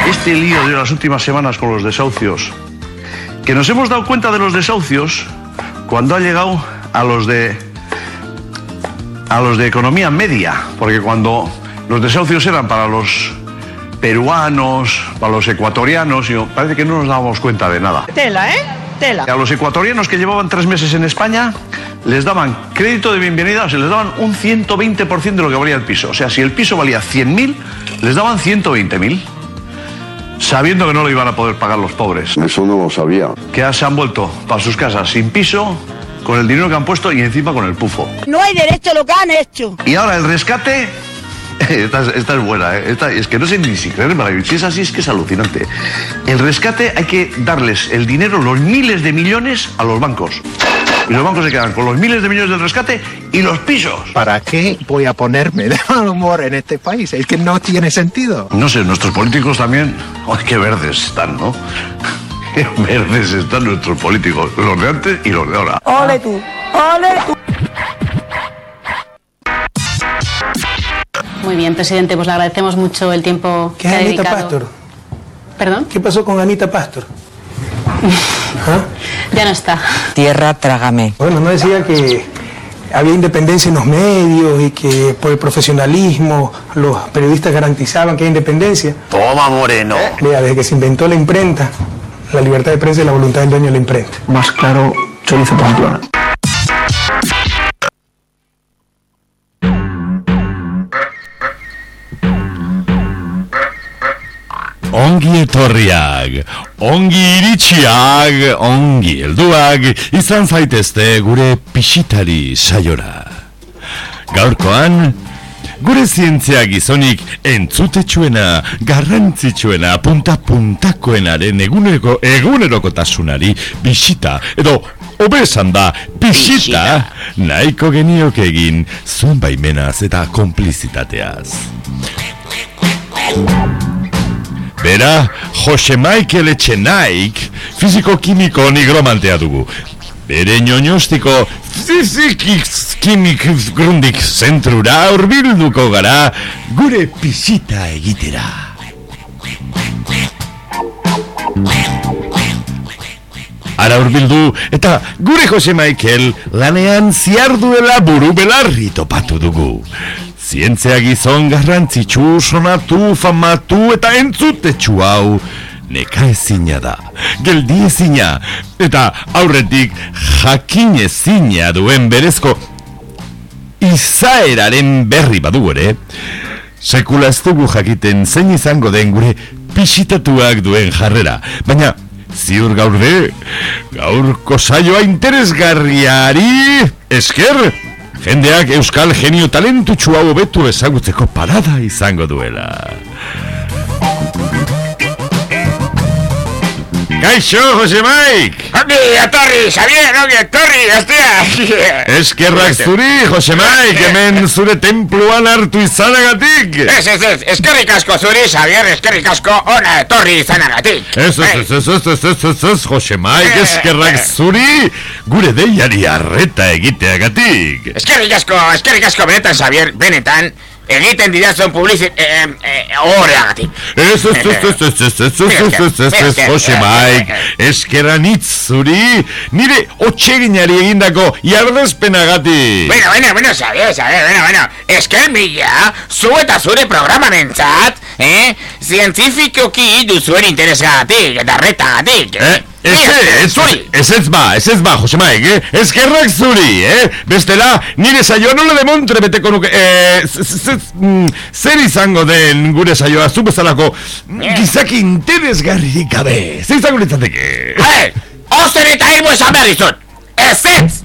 Este lío de las últimas semanas con los desahucios, que nos hemos dado cuenta de los desahucios cuando ha llegado a los de a los de economía media, porque cuando los desahucios eran para los peruanos, para los ecuatorianos, y parece que no nos dábamos cuenta de nada. Tela, ¿eh? Tela. A los ecuatorianos que llevaban tres meses en España les daban crédito de bienvenida, o sea, les daban un 120% de lo que valía el piso. O sea, si el piso valía 100.000, les daban 120.000. Sabiendo que no lo iban a poder pagar los pobres. Eso no lo sabía. Que ya se han vuelto para sus casas sin piso, con el dinero que han puesto y encima con el pufo. No hay derecho a lo que han hecho. Y ahora el rescate. Esta es, esta es buena, ¿eh? Esta- es que no sé ni si creérmela. y Si es así, es que es alucinante. El rescate hay que darles el dinero, los miles de millones, a los bancos. Y los bancos se quedan con los miles de millones del rescate y los pisos. ¿Para qué voy a ponerme de mal humor en este país? Es que no tiene sentido. No sé, nuestros políticos también. ¡Ay, qué verdes están, ¿no? Qué verdes están nuestros políticos, los de antes y los de ahora. Ole tú, ole tú. Muy bien, presidente, pues le agradecemos mucho el tiempo ¿Qué que es ha Anita dedicado. Pastor? ¿Perdón? ¿Qué pasó con Anita Pastor? Ya no está. Tierra, trágame. Bueno, no decía que había independencia en los medios y que por el profesionalismo los periodistas garantizaban que hay independencia. Toma, Moreno. Vea, desde que se inventó la imprenta, la libertad de prensa es la voluntad del dueño de la imprenta. Más claro, chorizo pamplona. Ongi etorriak, ongi iritsiak, ongi helduak, izan zaitezte gure pixitari saiora. Gaurkoan, gure zientzia gizonik entzutetsuena, garrantzitsuena, punta-puntakoenaren egunero, egunerokotasunari bisita, edo obesan da, bisita, nahiko geniok egin zuen baimenaz eta konplizitateaz. Bera, Jose Michael Etxenaik, fiziko-kimiko nigromantea dugu. Bere ñoñostiko fizikik-kimik grundik zentrura urbilduko gara gure pisita egitera. Ara urbildu eta gure Jose Michael lanean ziarduela buru belarri topatu dugu. Zientzia gizon garrantzitsu, sonatu, famatu eta entzutetsu hau neka ezina da, geldi ezina eta aurretik jakin ezina duen berezko izaeraren berri badu ere, sekula ez dugu jakiten zein izango den gure pisitatuak duen jarrera, baina ziur gaur de, gaurko saioa interesgarriari esker, jendeak euskal genio talentutsu hau betu ezagutzeko parada izango duela. Kaixo, Jose Maik! Ongi, etorri, Xavier, ongi, etorri, hostia! Eskerrak zuri, Jose Maik, hemen zure templuan hartu izanagatik! Ez, ez, ez, eskerrik asko zuri, Xavier, eskerrik asko ona etorri izanagatik! Ez, ez, ez, ez, ez, ez, ez, ez, ez, Jose Maik, eskerrak zuri, gure deiari arreta egiteagatik! Eskerrik asko, eskerrik asko benetan, Xavier, benetan, egiten didazun publizit... Eh, eh, horreagatik. Ez, ez, ez, ez, ez, ez, ez, ez, ez, ez, ez, ez, Jose Maik, eskeranitz zuri, nire otxeginari egindako jardezpenagatik! Bueno, bueno, bueno, Xavier, Xavier, bueno, bueno, esker mila, zu eta zure programamentzat, eh, zientifikoki duzuen interesagatik, eta retagatik, eh? Ez, ez, ez, ez ba, ez ez ba, Jose Maik, eh? Eskerrak zuri, eh? Bestela, nire saioa nola demontre beteko nuke, eh, z- z- z- mm, zer izango den gure saioa, zu bezalako gizaki interesgarririk gabe, zer izango litzateke? Hey, ozen eta irmo esan behar dizut, ez ez,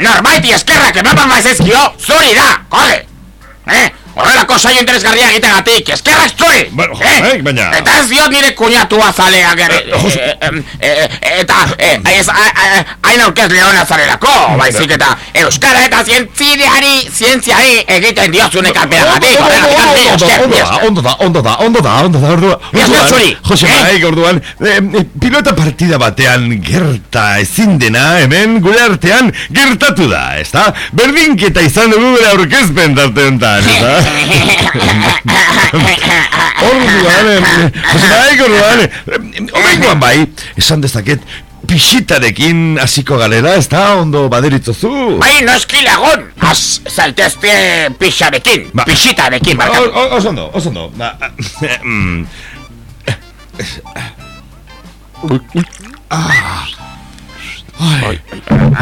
norbaiti eskerrak emapan maizezkio, zuri da, kode, eh? Horrelako saio interesgarria egitegatik, eskerrak zuri! Bueno, eh? baina... Eta ez diot nire kuñatua zaleak ere... eh, eh, eh, eta eh, ez a- a- hain aurkez leona zarelako, baizik eta Euskara eta zientziari, zientziari egiten diozun handi esker, Ondo da, ondo da, ondo da, ondo da, ondo da, orduan, Mila esker orduan, zuri, Jose eh? Maik, orduan, eh, eh, pilota partida batean gerta ezin dena, hemen gure artean gertatu da, ezta? Berdinketa izan dugu gure aurkezpen tarte honetan, ezta? Hor dudane, eh, naiko dudane. Eh. Eh, Omengoan bai, esan dezaket, pixitarekin hasiko galera, ez da, ondo baderitzozu? Bai, noski lagun, az, zaltezte pixarekin, ba, pixitarekin, barkatu. Osondo, osondo, ba... ah, ai,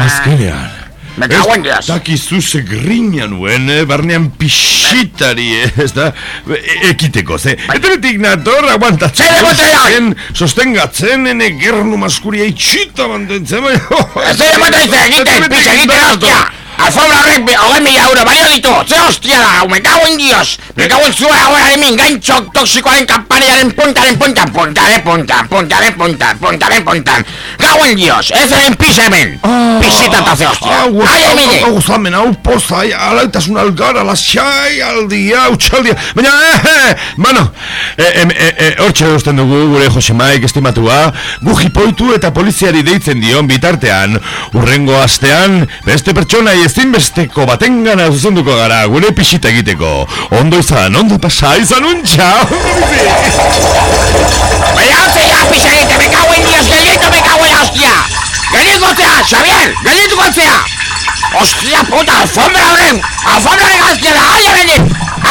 azkenean. Me cago en Dios. Dakizu ze grina nuen, eh, barnean pixitari, eh, ez da, e- ekiteko, ze. Eteretik nator, aguantatzen. Zer egotea! sosten- Sostengatzen, ene gernu maskuria itxita mantentzen, bai. Zer dice egiten, pixa egiten, hostia! Alfombra horrek hogei mila euro balio ditu, ze hostia da, me cago en Dios! Me cago en zua ahoraren min gancho toxikoaren kampaniaren puntaren puntan, puntaren puntan, puntaren puntan, puntaren puntan! Cago en Dios, ez egin pixa hemen! Pixita eta ze hostia! Ai, emile! Hau gozamen, hau poza, ai, alaitasun algara, lasai, aldia, utxaldia, baina, eh, eh, bueno, eh, em, eh, eh, hortxe usten dugu gure Jose Maik estimatua, gu jipoitu eta poliziari deitzen dion bitartean, urrengo astean, beste pertsona ezinbesteko batengana zuzenduko gara gure pixita egiteko. Ondo izan, ondo pasa, izan untxa Belaute ya pixa egite, me kago en dios, gelieto me kago en hostia. Gelieto gotea, Xavier, gelieto gotea Hostia puta, alfombra horren, alfombra horren hostia da, alde benit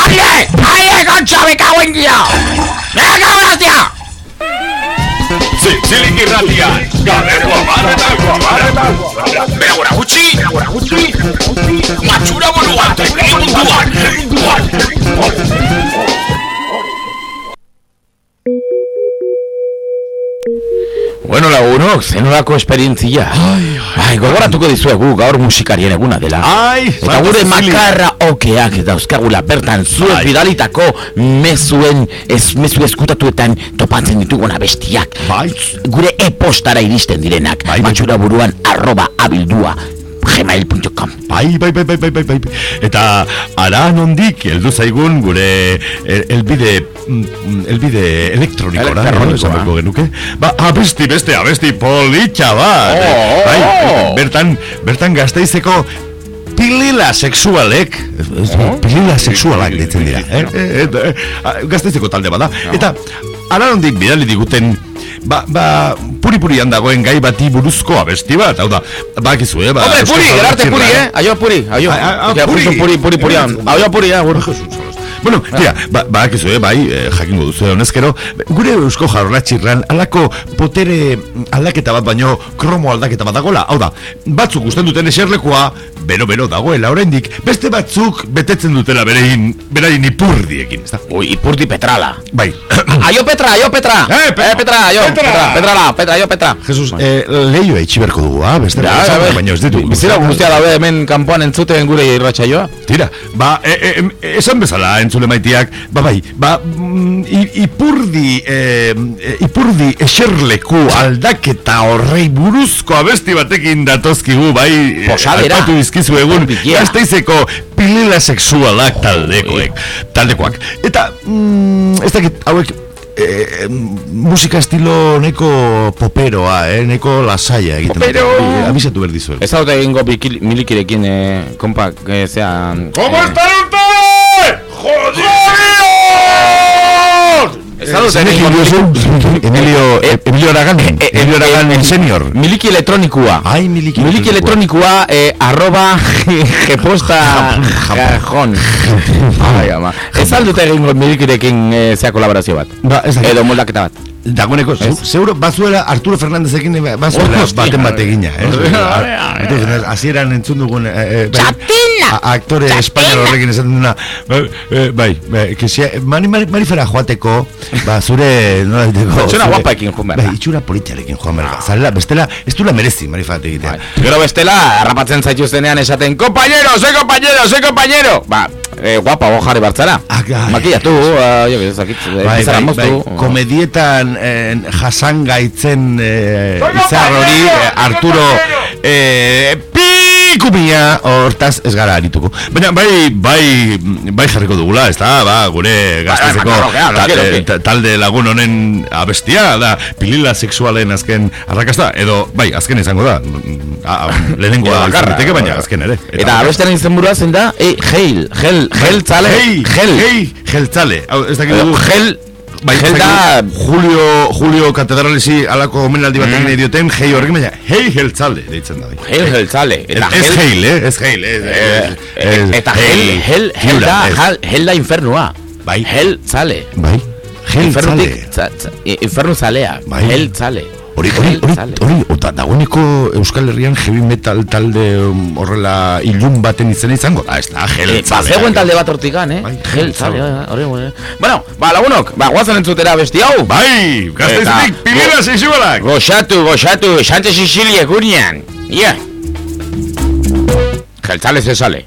Alde, alde, concha, me kago en hostia. Zintzilik irratian, gabeko amaretako, amaretako. Begura gutxi! Begura gutxi! Matxura buruan, tekniki munduan! Bueno, lagunok, zenolako esperientzia. Ai, gogoratuko dizuegu gaur musikarien eguna dela. Ai, Eta gure makarra okeak dauzkagula bertan zuek Bai. bidalitako mezuen, ez, mezu eskutatuetan topatzen dituguna bestiak. Bai. Gure e-postara iristen direnak. Bai, bai. Buruan arroba abildua gmail.com Bai, bai, bai, bai, bai, bai, bai. Eta ara nondik heldu zaigun gure el- elbide mm, elbide elektronikora, Elektronikoa. genuke. Ba, abesti beste, abesti politxa bat. Oh, bai, oh. bertan, bertan gazteizeko pilila sexualek, ez, pilila sexualak ditzen dira, eh? Eh, eh, eh, gazteizeko talde bada. Eta, ara nondik bidali diguten, ba, ba, puri-purian dagoen gai bati buruzko abesti bat, hau da, bakizu, eh? Ba, Hombre, puri, gerarte puri, eh? Aio puri, aio. Ah, ah, Ja, puri. justo puri, puri, purian. Aio puri, eh? Bueno, Bueno, tira, ba, badakizu, eh, bai, eh, jakingo duzu honezkero, gure eusko jarratxirran alako potere aldaketa bat baino kromo aldaketa bat dagola. Hau da, batzuk gusten duten eserlekoa, bero-bero dagoela oraindik, beste batzuk betetzen dutela berein, berain ipurdiekin, ez da? Ui, ipurdi petrala. Bai. Aio Petra, aio Petra. Eh, Petra. Eh, Petra, aio. Petra. Petra, Petrala, Petra, aio Petra. Jesus, eh, leioa itxiberko dugu, ah, beste ja, bai. baina ez ditu. Bizira guztia dabe hemen kanpoan entzuten gure irratsaioa. Tira, ba, e, e, esan bezala entzule maitiak, ba bai, ba, mm, ipurdi, e, ipurdi eserleku aldaketa horrei buruzko abesti batekin datozkigu, bai, e, Posadera. aipatu dizkizu egun, Pikia. gazteizeko pilila sexualak taldekoek, taldekoak. Eta, mm, ez dakit, hauek, e, musika estilo neko poperoa, eh, neko lasaia egiten. Popero! dute. Bi- Abisatu behar dizuet. Ez hau egingo bikil- milikirekin, eh, kompak, eh, zea... ¿Cómo eh? ¡Jodidos! Ez hau Zenekin egingo duzu? Emilio, Eh, Emilio Aragán, Emilio Aragán el senior. Miliki elektronikua. Ai, miliki Miliki elektronikua, eh, arroba jeposta jon. Ai, ama. Ez aldute egingo milikirekin eh, zea kolaborazio bat. Ba. Edo moldaketa bat. Dagoeneko, zeu- zeuro bazuela Arturo Fernandezekin eh, bazuela baten bat egina, eh? Entonces, hasieran entzun dugun eh, eh, bai, aktore espainol horrekin esaten duna. Bai, bai, bai, que sea, mani, mani, marifera joateko ba, zure nola diteko zure- guapaekin joan bai, itxura politiarekin joan behar da. Zarela, bestela, ez duela merezi marifat egitea. Gero bestela, harrapatzen zaituztenean esaten Compañero, soy compañero, soy compañero Ba, eh, guapa, bo jarri bartzara Makillatu, uh, jo, ez dakit eh, Bai, bai, moztu. bai, komedietan eh, jasangaitzen eh, izar hori eh, Arturo eh, pikumia hortaz ez gara arituko. Baina bai, bai, bai jarriko dugula ez da, ba, gure gaztezeko bai, bai, ta- bai, eh, ta- talde lagun honen abestia da pilila sexualen azken arrakasta edo bai, azken izango da lehenengoa izan daiteke, baina bai. azken ere. Eta abestean izen burua zen da, e, heil, gel, gel gel, geltzale Hau, ez dakit Edo dugu gel, Bai, gel ez da, dakit Julio, Julio katedralesi alako omenaldi bat egin dioten Hei horrekin baina, hei geltzale deitzen da bai. gel, gel tzale Eta Ez heil, eh? Ez heil, ez, ez, ez, eta hei, gel, gel hiura, da, gel da infernua Bai. Gel tzale Bai, tza- i- infernu zalea, Bai. gel tzale Hori, hori, hori, hori, ota, dagoeneko Euskal Herrian heavy metal talde um, horrela ilun baten izena izango da, ez da, gel Eh. Bazegoen talde bat hortikan, eh? Bai, Gel, gel tzale, tzale. bai, bai, hori, hori. Bueno, ba, lagunok, ba, guazen entzutera besti hau. Bai, gazteizetik, Eta- pilila sexualak. Goxatu, goxatu, Santa Sicilia gunean. Ia. Geltzale se sale.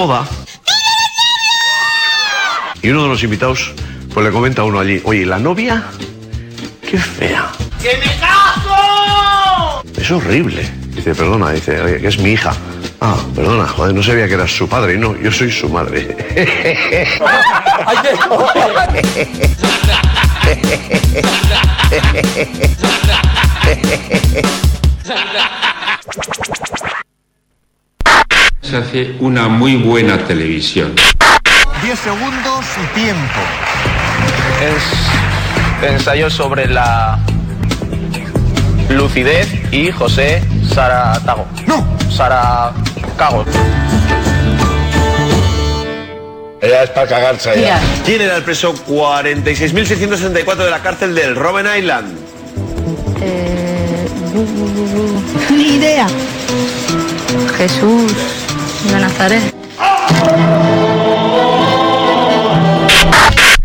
Boda y uno de los invitados pues le comenta a uno allí, oye, ¿la novia? Qué fea. ¡Que me caso! Es horrible. Dice, perdona, dice, "oye, que es mi hija. Ah, perdona, joder, no sabía que eras su padre. Y no, yo soy su madre. Hace una muy buena televisión. 10 segundos y tiempo. Es ensayo sobre la lucidez y José Saratago. No. Sara Cago. Ya es para cagarse ya. ¿Quién era el preso 46.664 de la cárcel del Robben Island? Ni idea. Jesús de Nazaret.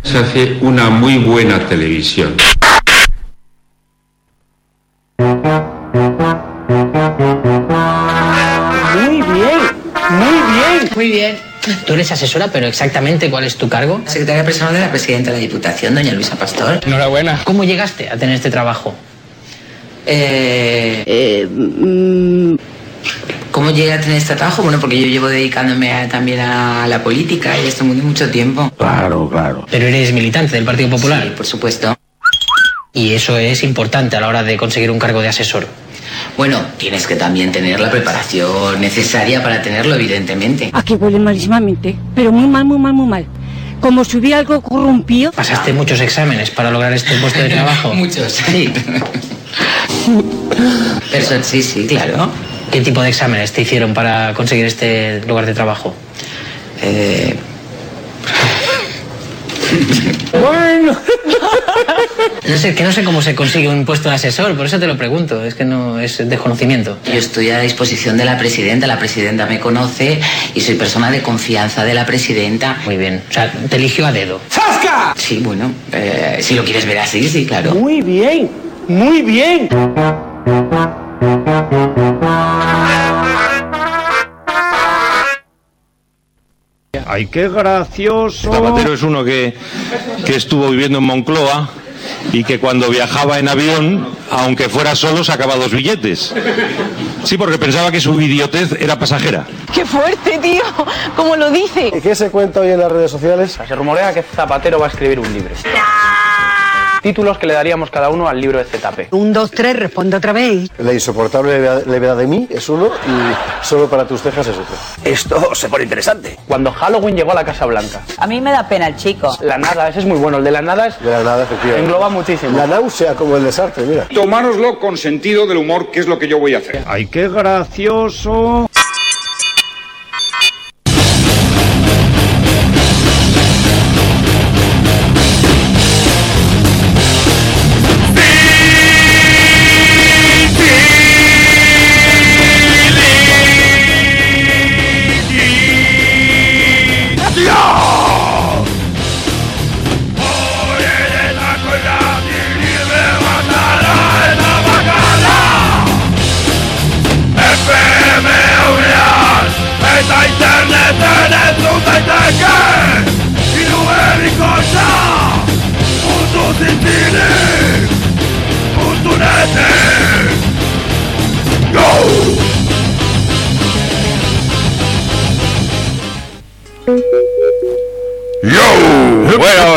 Se hace una muy buena televisión. Muy bien, muy bien. Muy bien. Tú eres asesora, pero exactamente cuál es tu cargo? Secretaria personal de la presidenta de la Diputación, doña Luisa Pastor. Enhorabuena. ¿Cómo llegaste a tener este trabajo? Eh, mm, ¿Cómo llegué a tener este trabajo? Bueno, porque yo llevo dedicándome a- también a la política y mundo mucho tiempo. Claro, claro. Pero eres militante del Partido Popular. Sí, por supuesto. Y eso es importante a la hora de conseguir un cargo de asesor. Bueno, tienes que también tener la preparación necesaria para tenerlo, evidentemente. Aquí huele malísimamente, pero muy mal, muy mal, muy mal. Como si hubiera algo corrompido. ¿Pasaste muchos exámenes para lograr este puesto de trabajo? Muchos. Sí. Pero sí, sí, claro. ¿Qué tipo de exámenes te hicieron para conseguir este lugar de trabajo? Eh, Bueno. No sé, que no sé cómo se consigue un puesto de asesor, por eso te lo pregunto, es que no es desconocimiento. Yo estoy a disposición de la presidenta, la presidenta me conoce y soy persona de confianza de la presidenta. Muy bien, o sea, te eligió a dedo. ¡Zasca! Sí, bueno, eh, si lo quieres ver así, sí, claro. Muy bien, muy bien. Ay, qué gracioso. Zapatero es uno que, que estuvo viviendo en Moncloa y que cuando viajaba en avión, aunque fuera solo, sacaba dos billetes. Sí, porque pensaba que su idiotez era pasajera. ¡Qué fuerte, tío! ¿Cómo lo dice? ¿Y qué se cuenta hoy en las redes sociales? Se rumorea que Zapatero va a escribir un libro. Títulos que le daríamos cada uno al libro de ZP. Un, dos, tres, responde otra vez. La insoportable levedad- levedad de mí es uno y solo para tus cejas es otro. Esto se pone interesante. Cuando Halloween llegó a la Casa Blanca. A mí me da pena el chico. La nada, ese es muy bueno. El de la nada es... De la nada, efectivamente. Engloba muchísimo. La náusea como el desastre, mira. Tomároslo con sentido del humor, que es lo que yo voy a hacer. Ay, qué gracioso.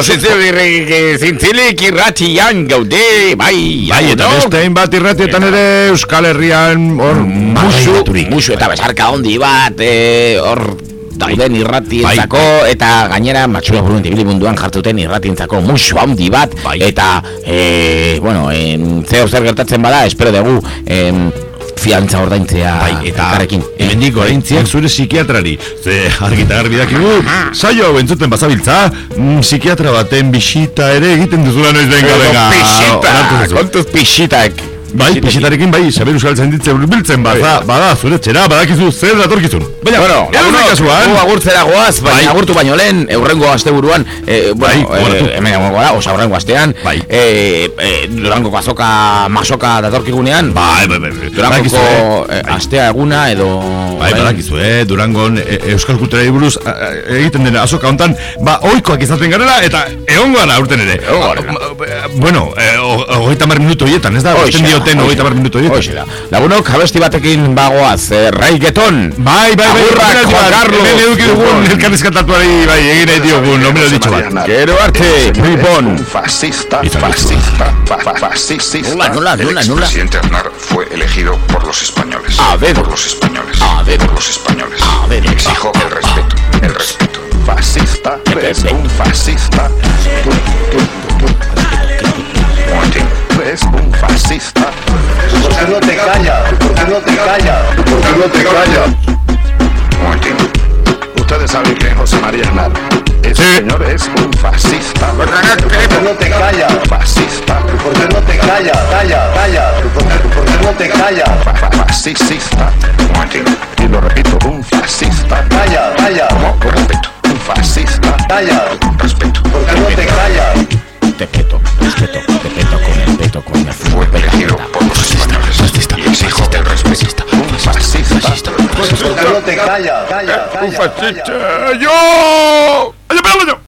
Zintzilik, irratian gaude, bai, Bai, eta beste hainbat irratietan ere Euskal Herrian hor Musu, musu eta besarka handi bat, eh, hor dauden irratientzako eta gainera matxura buruen tibili munduan jartuten irratientzako musu handi bat. Eta eh, bueno, en, zeo zer gertatzen bada, espero dugu em, fiantza ordaintzea Bai, eta elkarrekin. hemendik oraintziak zure psikiatrari. Ze argi eta garbi dakigu, saio hau entzuten bazabiltza, mm, psikiatra baten bisita ere egiten duzula noiz benga, Edo benga. pixita, onartu duzu. kontuz pixitak. Bai, pixitarekin bai, saber euskal zainditzen biltzen bada, bada, zure txera, badakizu zer datorkizun. Baina, Bueno, lagunok, kasuan, gu agurtzera goaz, baina Bai. agurtu baino lehen, eurrengo asteburuan, eh, bueno, Bai, gogoratu. hemen egongo gara, osa eurrengo astean, bai. eh, eh, Durango azoka, masoka datorkigunean, bai, bai, bai, Durangoko badakizu, eh, astea eguna edo... Bai, badakizu, eh, Durangon e, Euskal Kulturari buruz egiten dena azoka hontan, ba, oikoak izaten garela eta egongo gara urten ere. Ba, Bueno, eh, o- hogeita mar minuto hietan, ez da? Hoxe hogeita da. minuto hietan. Hoxe da. Lagunok, abesti batekin bagoaz, eh, Raigeton. Bai, bai, bai, Agurrak, omenaldi Juan bat, Carlos. Hemen eduki dugun elkarrizkatatuari, bai, egin nahi diogun, hombre dicho bat. Gero arte, Ripon. Fascista, fascista, fa- fa- fascista. Nola. expresidente Aznar fue elegido por los españoles. A ver. Por los españoles. A ver. Por los españoles. A ver. Y exijo el respeto. El respeto. Fascista. Un fascista. Un. Es un fascista. ¿Por qué no te callas? ¿Por qué no te callas? ¿Por qué no te callas? Ustedes saben que José María Aznar, ese señor es un fascista. ¿Por qué no te callas? Fascista. ¿Por qué no te callas? Calla, calla. ¿Por qué, por qué no te callas? Fa- fa- Fascista. Y lo repito, un fascista. Calla, calla. ¿Cómo? Con respeto. Un fascista. Calla. Con respeto. ¿Por qué no te callas? Te peto, respeto, te peto con fascista. Un fascista. Yo.